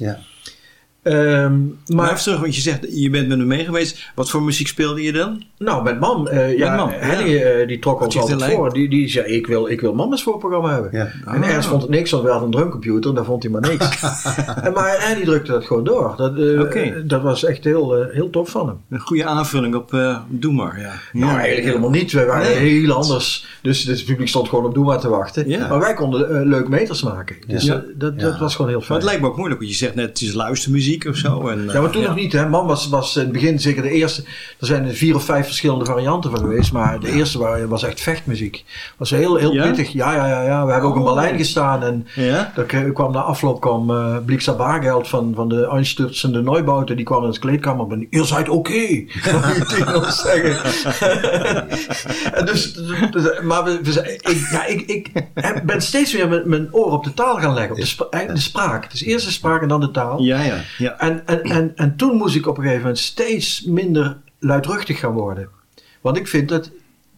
Ehm, Maar maar even terug, want je zegt, je bent met hem mee geweest. Wat voor muziek speelde je dan? nou, met Mam, eh, ja, Mam, Henny ja. eh, die trok ons altijd voor. Die, die zei, ik wil, ik wil Mam eens voorprogramma hebben. Ja. En Ah. Ernst vond het niks, want we hadden een drumcomputer. Daar vond hij maar niks. [LAUGHS] en, maar en die drukte dat gewoon door. Dat, eh, dat was echt heel, heel tof van hem. Een goede aanvulling op uh, Doe maar. Ja. Nou, Ja. eigenlijk helemaal niet. Wij waren Nee. heel anders. Dus het publiek stond gewoon op Doe maar te wachten. Maar wij konden leuk meters maken. Dus dat, dat was gewoon heel Maar fijn. het lijkt me ook moeilijk, want je zegt net, het is luistermuziek of zo. En, Ja, maar toen eh, nog niet. Hè. Man was, was in het begin zeker de eerste. Er zijn er vier of vijf verschillende varianten van geweest. Maar de eerste wa- was echt vechtmuziek. Was heel, heel Ja? pittig. Ja, ja, ja, ja. We hebben ook in Oh. Berlijn gestaan. En daar k- kwam na afloop kwam uh, Blixa Bargeld van, van de Einstürzende Neubauten. Die kwam in het kleedkamer. En je zijt oké. Dat tegen ons zeggen. [LAUGHS] En dus, dus- maar we, ik, ja, ik, ik ben steeds weer mijn, mijn oor op de taal gaan leggen. Op de, spra- eh, de spraak. Dus eerst de spraak en dan de taal. Ja, ja. Ja. En, en, en, en toen moest ik op een gegeven moment steeds minder luidruchtig gaan worden. Want ik vind dat,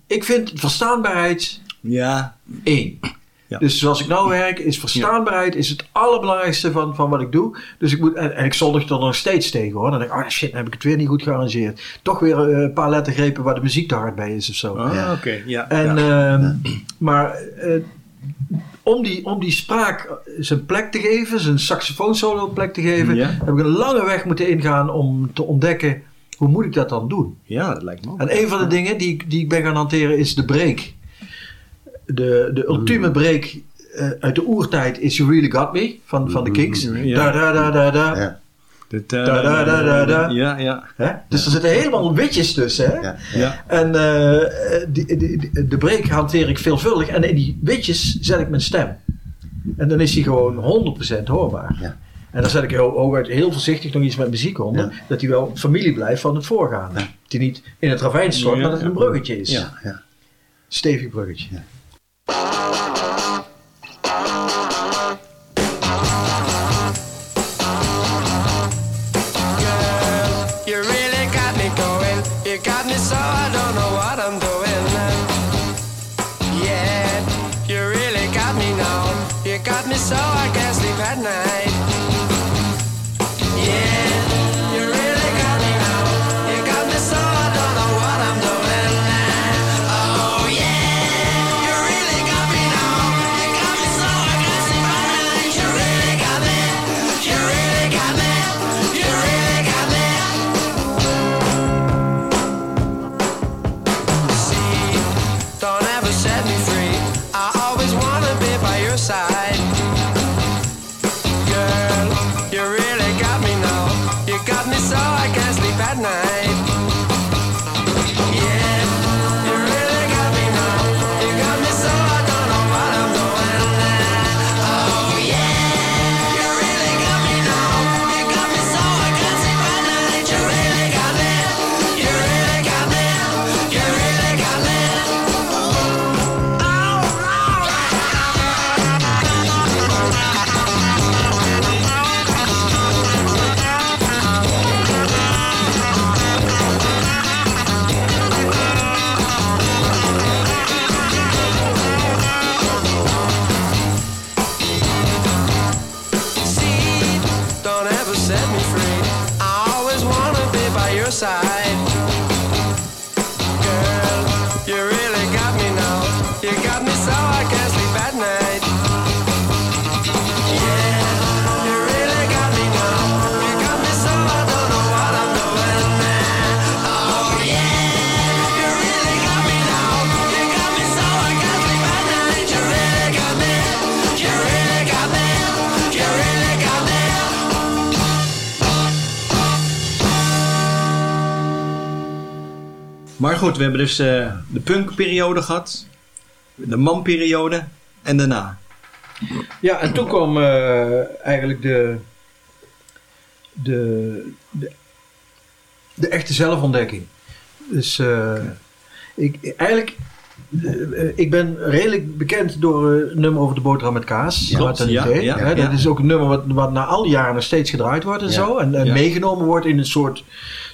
ik vind verstaanbaarheid Ja. één. Ja. Dus zoals ik nou werk, is verstaanbaarheid is het allerbelangrijkste van, van wat ik doe. Dus ik moet, en, en ik zondig er nog steeds tegen hoor. Dan denk ik, oh shit, dan heb ik het weer niet goed gearrangeerd. Toch weer eh, een paar lettergrepen waar de muziek te hard bij is of zo. Ah, oké. Ja. En, ja. ehm, Maar eh, om die, om die spraak zijn plek te geven, zijn saxofoonsolo een plek te geven, Ja. heb ik een lange weg moeten ingaan om te ontdekken hoe moet ik dat dan doen. Ja, dat lijkt me ook. En een van de dingen die, ik- die ik ben gaan hanteren is de break. De, de ultieme break eh, uit de oertijd is You Really Got Me van, van de Kings. Ja. Da da da da da. Da, Ja, ja. Hè? Dus er zitten helemaal witjes tussen. Hè? Ja. En eh, die, die, die- de break hanteer ik veelvuldig. En in die witjes zet ik mijn stem. En dan is hij gewoon 100% hoorbaar. En dan zet ik heel, heel voorzichtig nog iets met muziek onder. Dat hij wel familie blijft van het voorgaande. Hij niet in het ravijn stort, Ja, maar dat het een ja. bruggetje is. Ja, Stevig bruggetje. Goed, we hebben dus eh, de punkperiode gehad, de manperiode en daarna. Ja, en toen kwam eh, eigenlijk de, de, de, de echte zelfontdekking. Dus eh, ik, eigenlijk, ik ben redelijk bekend door eh, het nummer over de boterham met kaas. Ja, ja, ja, ja. Dat is ook een nummer wat, wat na al die jaren nog steeds gedraaid wordt en zo. En, meegenomen wordt in een soort,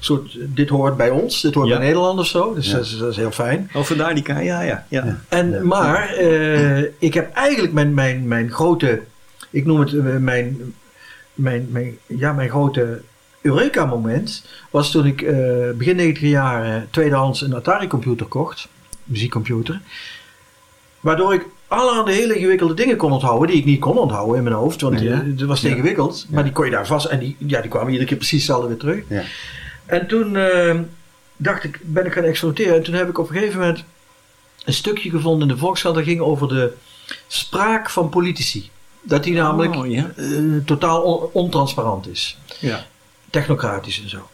soort, dit hoort bij ons, dit hoort bij Nederland of zo. Dus dat, is, dat is heel fijn. Oh, vandaar die ka- ja, ja, ja. En, maar eh, ik heb eigenlijk mijn, mijn, mijn grote, ik noem het eh, mijn, mijn, mijn, ja, mijn grote Eureka-moment was toen ik eh, begin 90 jaar tweedehands een Atari-computer kocht, muziekcomputer, waardoor ik allerhande hele ingewikkelde dingen kon onthouden die ik niet kon onthouden in mijn hoofd, want Ja. eh, het was te Ja. ingewikkeld, maar die kon je daar vast en die, ja, die kwamen iedere keer precies hetzelfde weer terug. En toen eh, dacht ik, ben ik gaan experimenteren. En toen heb ik op een gegeven moment een stukje gevonden in de Volkskrant. Dat ging over de spraak van politici. Dat die namelijk Oh, ja. eh, totaal on- ontransparant is. Ja. Technocratisch en zo.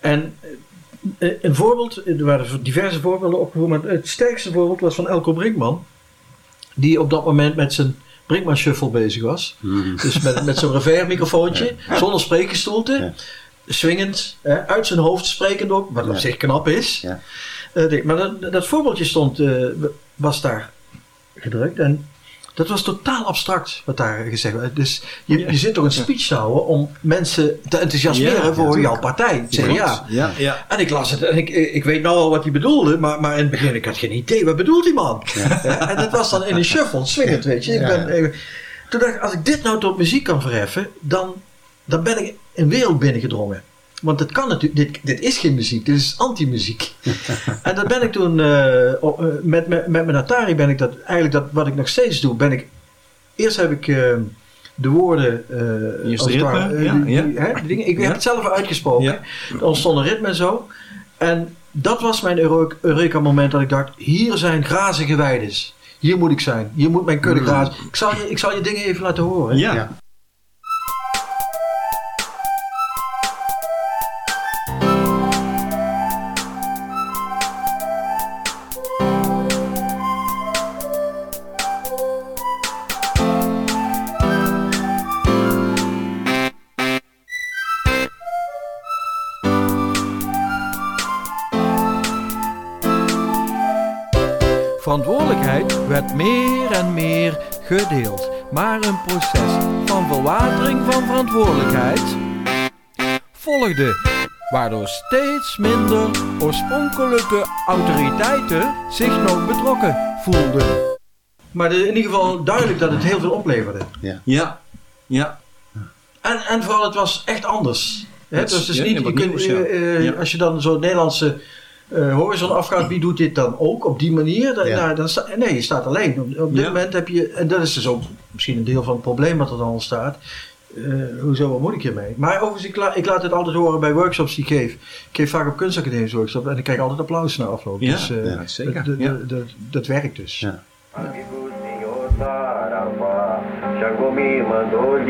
En een voorbeeld, er waren diverse voorbeelden opgevoerd. Maar het sterkste voorbeeld was van Elko Brinkman. Die op dat moment met zijn Brinkman Shuffle bezig was. Dus met, met zo'n reverb microfoontje. Zonder spreekgestoelte swingend, hè, uit zijn hoofd sprekend ook, wat op zich knap is. Eh, maar dat, dat voorbeeldje stond, eh, was daar gedrukt en dat was totaal abstract wat daar gezegd werd. Dus je, je zit toch een speech te houden om mensen te enthousiasmeren Ja, voor jouw partij. Zeg ja. Ja, ja. En ik las het en ik, ik weet nou al wat hij bedoelde, maar, maar in het begin ik had geen idee, wat bedoelt die man? [LAUGHS] En dat was dan in een shuffle, swingend, weet je. Ik ben, eh, toen dacht ik, als ik dit nou tot muziek kan verheffen, dan, dan ben ik een wereld binnengedrongen. Want het kan natuurlijk, dit, dit is geen muziek, dit is anti-muziek. [LAUGHS] en dat ben ik toen, eh, op, eh, met, met, met mijn Atari ben ik dat, eigenlijk dat, wat ik nog steeds doe, ben ik eerst heb ik eh, de woorden... eh, Eerst als het ritme, ja, die- ja. die- hè, die dingen. Ik Ja. heb het zelf uitgesproken. Ja. Er ontstond een ritme en zo. En dat was mijn Euro- Eureka-moment dat ik dacht... Hier zijn grazige weides. Hier moet ik zijn. Hier moet mijn kudde Mm. grazen. Ik zal je, ik zal je dingen even laten horen. Ja. Meer en meer gedeeld, maar een proces van verwatering van verantwoordelijkheid volgde, waardoor steeds minder oorspronkelijke autoriteiten zich nog betrokken voelden. Maar in ieder geval duidelijk dat het heel veel opleverde. Ja. Ja. ja. En, en vooral, het was echt anders. Hè? Dus het is ja, niet, je kunt, nieuws, ja. eh, eh, Ja. als je dan zo'n Nederlandse eh, horizon afgaat, wie doet dit dan ook op die manier? Dan, Ja. nou, dan sta, nee, je staat alleen. Op, op dit Ja. moment heb je, en dat is dus ook misschien een deel van het probleem wat er dan ontstaat. Eh, hoezo, wat moet ik hiermee? Maar overigens, ik, la- ik laat het altijd horen bij workshops die ik geef. Ik geef vaak op kunstacademische workshops en ik krijg altijd applaus na afloop. Ja, dus, eh, ja, zeker. Dat, dat, Ja. dat, dat, dat werkt dus. Mandou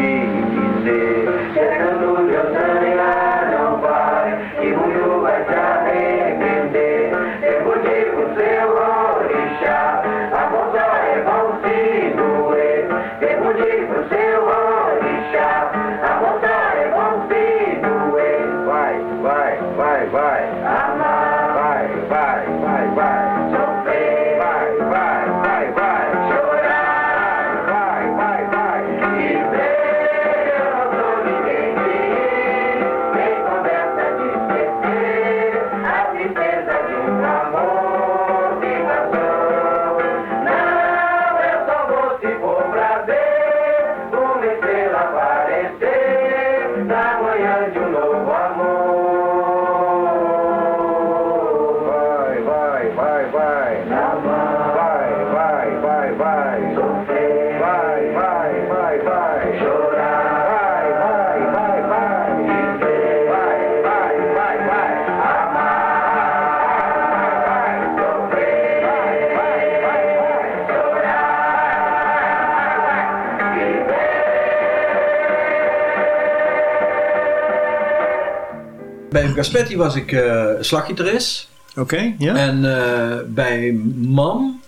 Gaspetti was ik eh slaggitarist. Oké, ja. En eh, bij MAM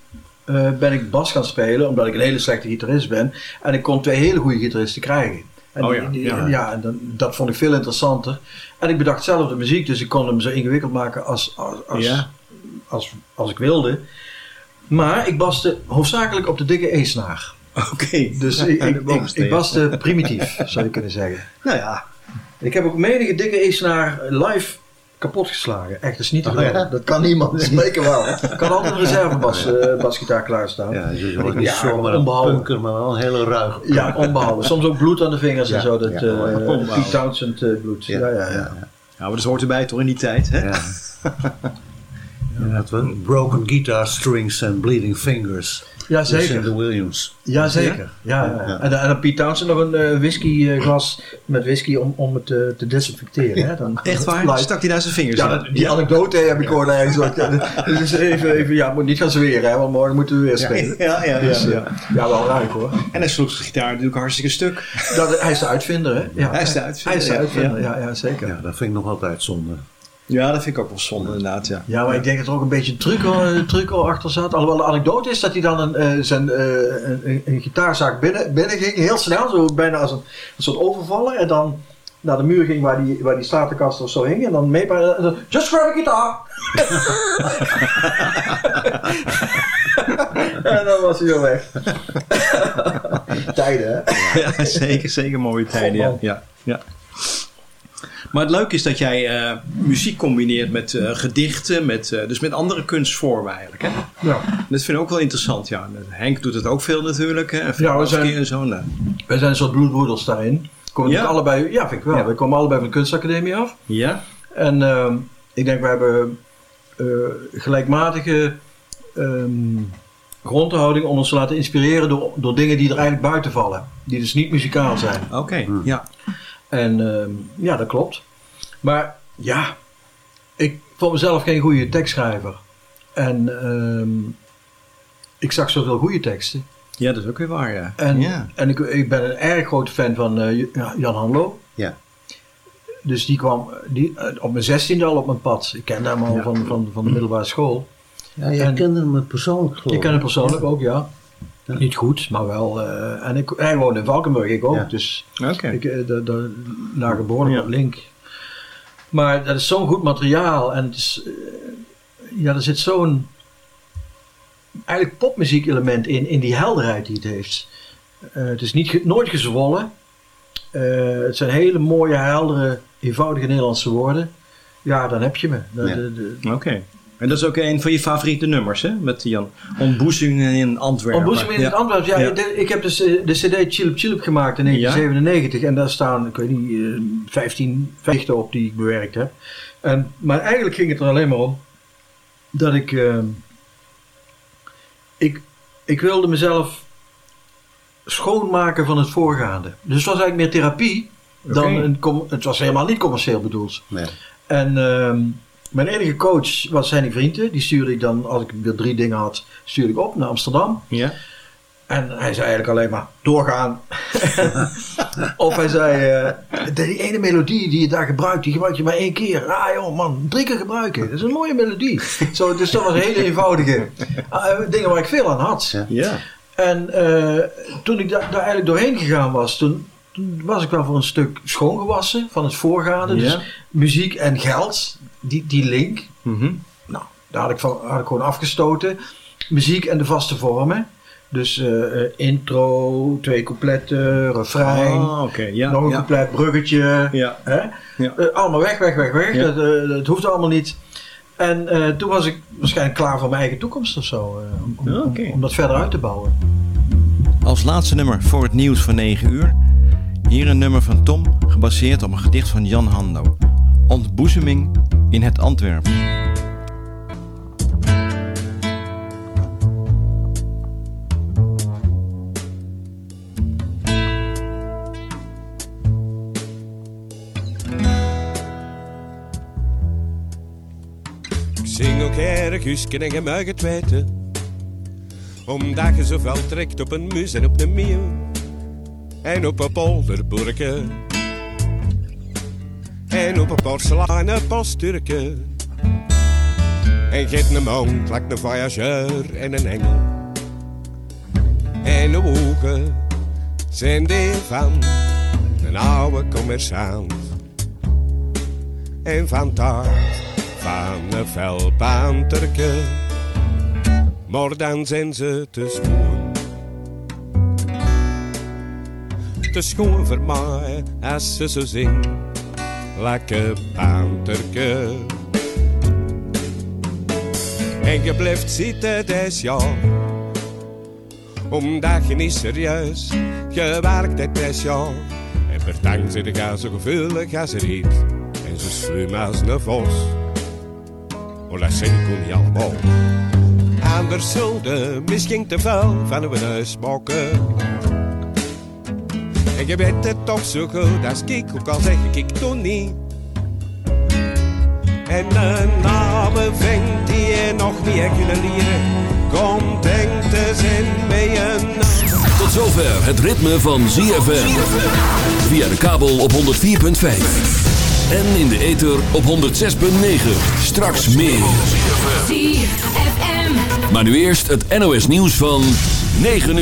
eh, ben ik bas gaan spelen, omdat ik een hele slechte gitarist ben. En ik kon twee hele goede gitaristen krijgen. En Oh ja, die- ja. ja, en dan, dat vond ik veel interessanter. En ik bedacht zelf de muziek, dus ik kon hem zo ingewikkeld maken als, als, als, Ja. als, als ik wilde. Maar ik baste hoofdzakelijk op de dikke E-snaar. Oké. Dus ik, ik, ik, baste primitief, zou je kunnen zeggen. [LAUGHS] Nou ja. Ik heb ook menige dikke E-snaar live kapot geslagen. Echt, dat is niet te Oh, geloven. ja? Dat kan niemand, [LAUGHS] zeker wel. Ik kan altijd een reservebas, eh, basgitaar klaarstaan. Ja, ik- niet ja, zomaar een onbehouden. punker, maar wel een hele ruige Ja, onbehouden. Soms ook bloed aan de vingers en zo. Dat ja. eh Onbehouden. Pete Townsend eh, bloed. Ja, ja, ja. Ja, maar dat hoort erbij toch in die tijd, hè? Ja. [LAUGHS] Broken guitar strings en bleeding fingers. Ja, zeker. Cindy Williams. Ja, zeker. Ja, ja. Ja. En, dan- en dan Pete Townsend nog een eh, whiskyglas met whisky om, om het eh, te desinfecteren. Hè? Dan, Echt [LAUGHS] waar? Live. Stak hij naar zijn vingers Ja, in? dat- die anekdote heb ik gewoon ergens. wat- Dus even, even, ja, moet niet gaan zweren, hè, want morgen moeten we weer spelen. Ja, ja, Dus, ja, eh, ja. ja, wel ruik hoor. En hij sloeg zijn gitaar natuurlijk hartstikke stuk. Dat, hij is de uitvinder, hè? Ja, Hij is de uitvinder, Hij is de ja. uitvinder, Ja. ja, ja, zeker. Ja, dat vind ik nog altijd zonde. Ja, dat vind ik ook wel zonde inderdaad, ja. Ja, maar ik denk dat er ook een beetje een truc, al- truc al achter zat. Alhoewel de anekdote is dat hij dan een, eh, zijn, eh, een, een, een gitaarzaak binnen, binnen ging. Heel snel, zo bijna als een, een soort overvallen. En dan naar de muur ging waar die, waar die statenkast of zo hing. En dan mee en dan, just grab a guitar. [LAUGHS] en dan was hij weer weg. Tijden, hè? Ja, zeker, zeker mooie tijden, ja, ja. Maar het leuke is dat jij eh, muziek combineert met eh, gedichten, met, eh, dus met andere kunstvormen eigenlijk. Hè? Ja. Dat vind ik ook wel interessant, ja. Henk doet het ook veel natuurlijk, hè. En Ja, we zijn- en zo. nou. Wij zijn een soort bloedbroeders daarin. Komen Ja? allebei, ja, vind ik wel. Ja. We komen allebei van de kunstacademie af. Ja? En ehm, ik denk, we hebben eh, gelijkmatige ehm, grondhouding om ons te laten inspireren door, door dingen die er eigenlijk buiten vallen. Die dus niet muzikaal zijn. Oké, ja. En ehm, ja, dat klopt. Maar ja, ik vond mezelf geen goede tekstschrijver. En ehm, ik zag zoveel goede teksten. Ja, dat is ook weer waar, ja. En, ja. en ik, ik ben een erg grote fan van eh, Jan Hanlo. Ja. Dus die kwam die, eh, op mijn zestiende al op mijn pad. Ik kende hem al Ja. van, van, van de middelbare school. Ja, jij En- kende hem persoonlijk geloof Ik ken hem persoonlijk Ja. ook, ja. Niet goed, maar wel. eh, en ik, hij woonde in Valkenburg, ik ook. Ja. Dus Oké. ik, eh, daar behoorlijk wat link. Maar dat is zo'n goed materiaal. En het is, eh, ja, er zit zo'n eigenlijk popmuziek element in, in die helderheid die het heeft. Eh, het is niet, nooit gezwollen. Eh, het zijn hele mooie, heldere, eenvoudige Nederlandse woorden. Ja, dan heb je me. Ja. En dat is ook een van je favoriete nummers, hè? Met Jan. Ontboezemingen in Antwerpen. Ontboezeming in het Antwerpen. Ja, Ja. de- ik heb dus eh, de CD Chilip Chilip gemaakt in 1997. En daar staan, ik weet niet, eh, 15 vechten op die ik bewerkt heb. En, maar eigenlijk ging het er alleen maar om dat ik... eh, ik, ik wilde mezelf schoonmaken van het voorgaande. Dus het was eigenlijk meer therapie dan een... Het was helemaal niet commercieel bedoeld. Nee. En ehm, mijn enige coach was Henny Vrienden. Die stuurde ik dan, als ik weer drie dingen had, stuurde ik op naar Amsterdam. Ja. En hij zei eigenlijk alleen maar doorgaan. [LAUGHS] of hij zei, eh, die ene melodie die je daar gebruikt, die gebruik je maar één keer. Ah joh man, drie keer gebruiken. Dat is een mooie melodie. [LAUGHS] Zo, dus dat was een hele eenvoudige eh, dingen waar ik veel aan had. Ja. En eh, toen ik da- daar eigenlijk doorheen gegaan was, toen, toen was ik wel voor een stuk schoongewassen van het voorgaande. Ja. Dus muziek en geld, die, die link. Mhm. Nou, daar had ik, van, had ik gewoon afgestoten. Muziek en de vaste vormen. Dus eh, eh, intro, twee coupletten, refrein, Ah, oké, ja, nog een ja. couplet, bruggetje. Ja. Hè? Ja. Eh, allemaal weg, weg, weg, weg. Ja. Dat, dat hoeft allemaal niet. En eh, toen was ik waarschijnlijk klaar voor mijn eigen toekomst of zo. eh, om, om, om dat verder uit te bouwen. Als laatste nummer voor het nieuws van 9 uur. Hier een nummer van Tom, gebaseerd op een gedicht van Jan Hando. Ontboezeming in het Antwerpen. Ik zing ook ergens en je mag het weten. Omdat je zoveel trekt op een mus en op een miel. En op een polderburken. En op een porseleinen posturken. En geet een mond, een voyageur en een engel. En de ogen zijn die van een oude commerçant. En van taart van een velpanterke. Maar dan zijn ze te schoon. Te schoon voor als ze zo zing. Lekker panterke. En je blijft zitten des jaar. Omdat je niet serieus gewerkt hebt des jaar. En per tang zit ik zo gevoelig als er. En zo slim als een vos. Maar dat zeg ik niet allemaal. Anders zullen misschien te veel van een huis maken. En je weet het toch zo goed als ik, ook al zeg ik ik doe niet. En een namen vindt die je nog niet hebt kunnen leren. Komt denk te zijn met een Tot zover het ritme van ZFM. Via de kabel op 104.5. En in de ether op 106.9. Straks meer. Maar nu eerst het NOS nieuws van 9 uur.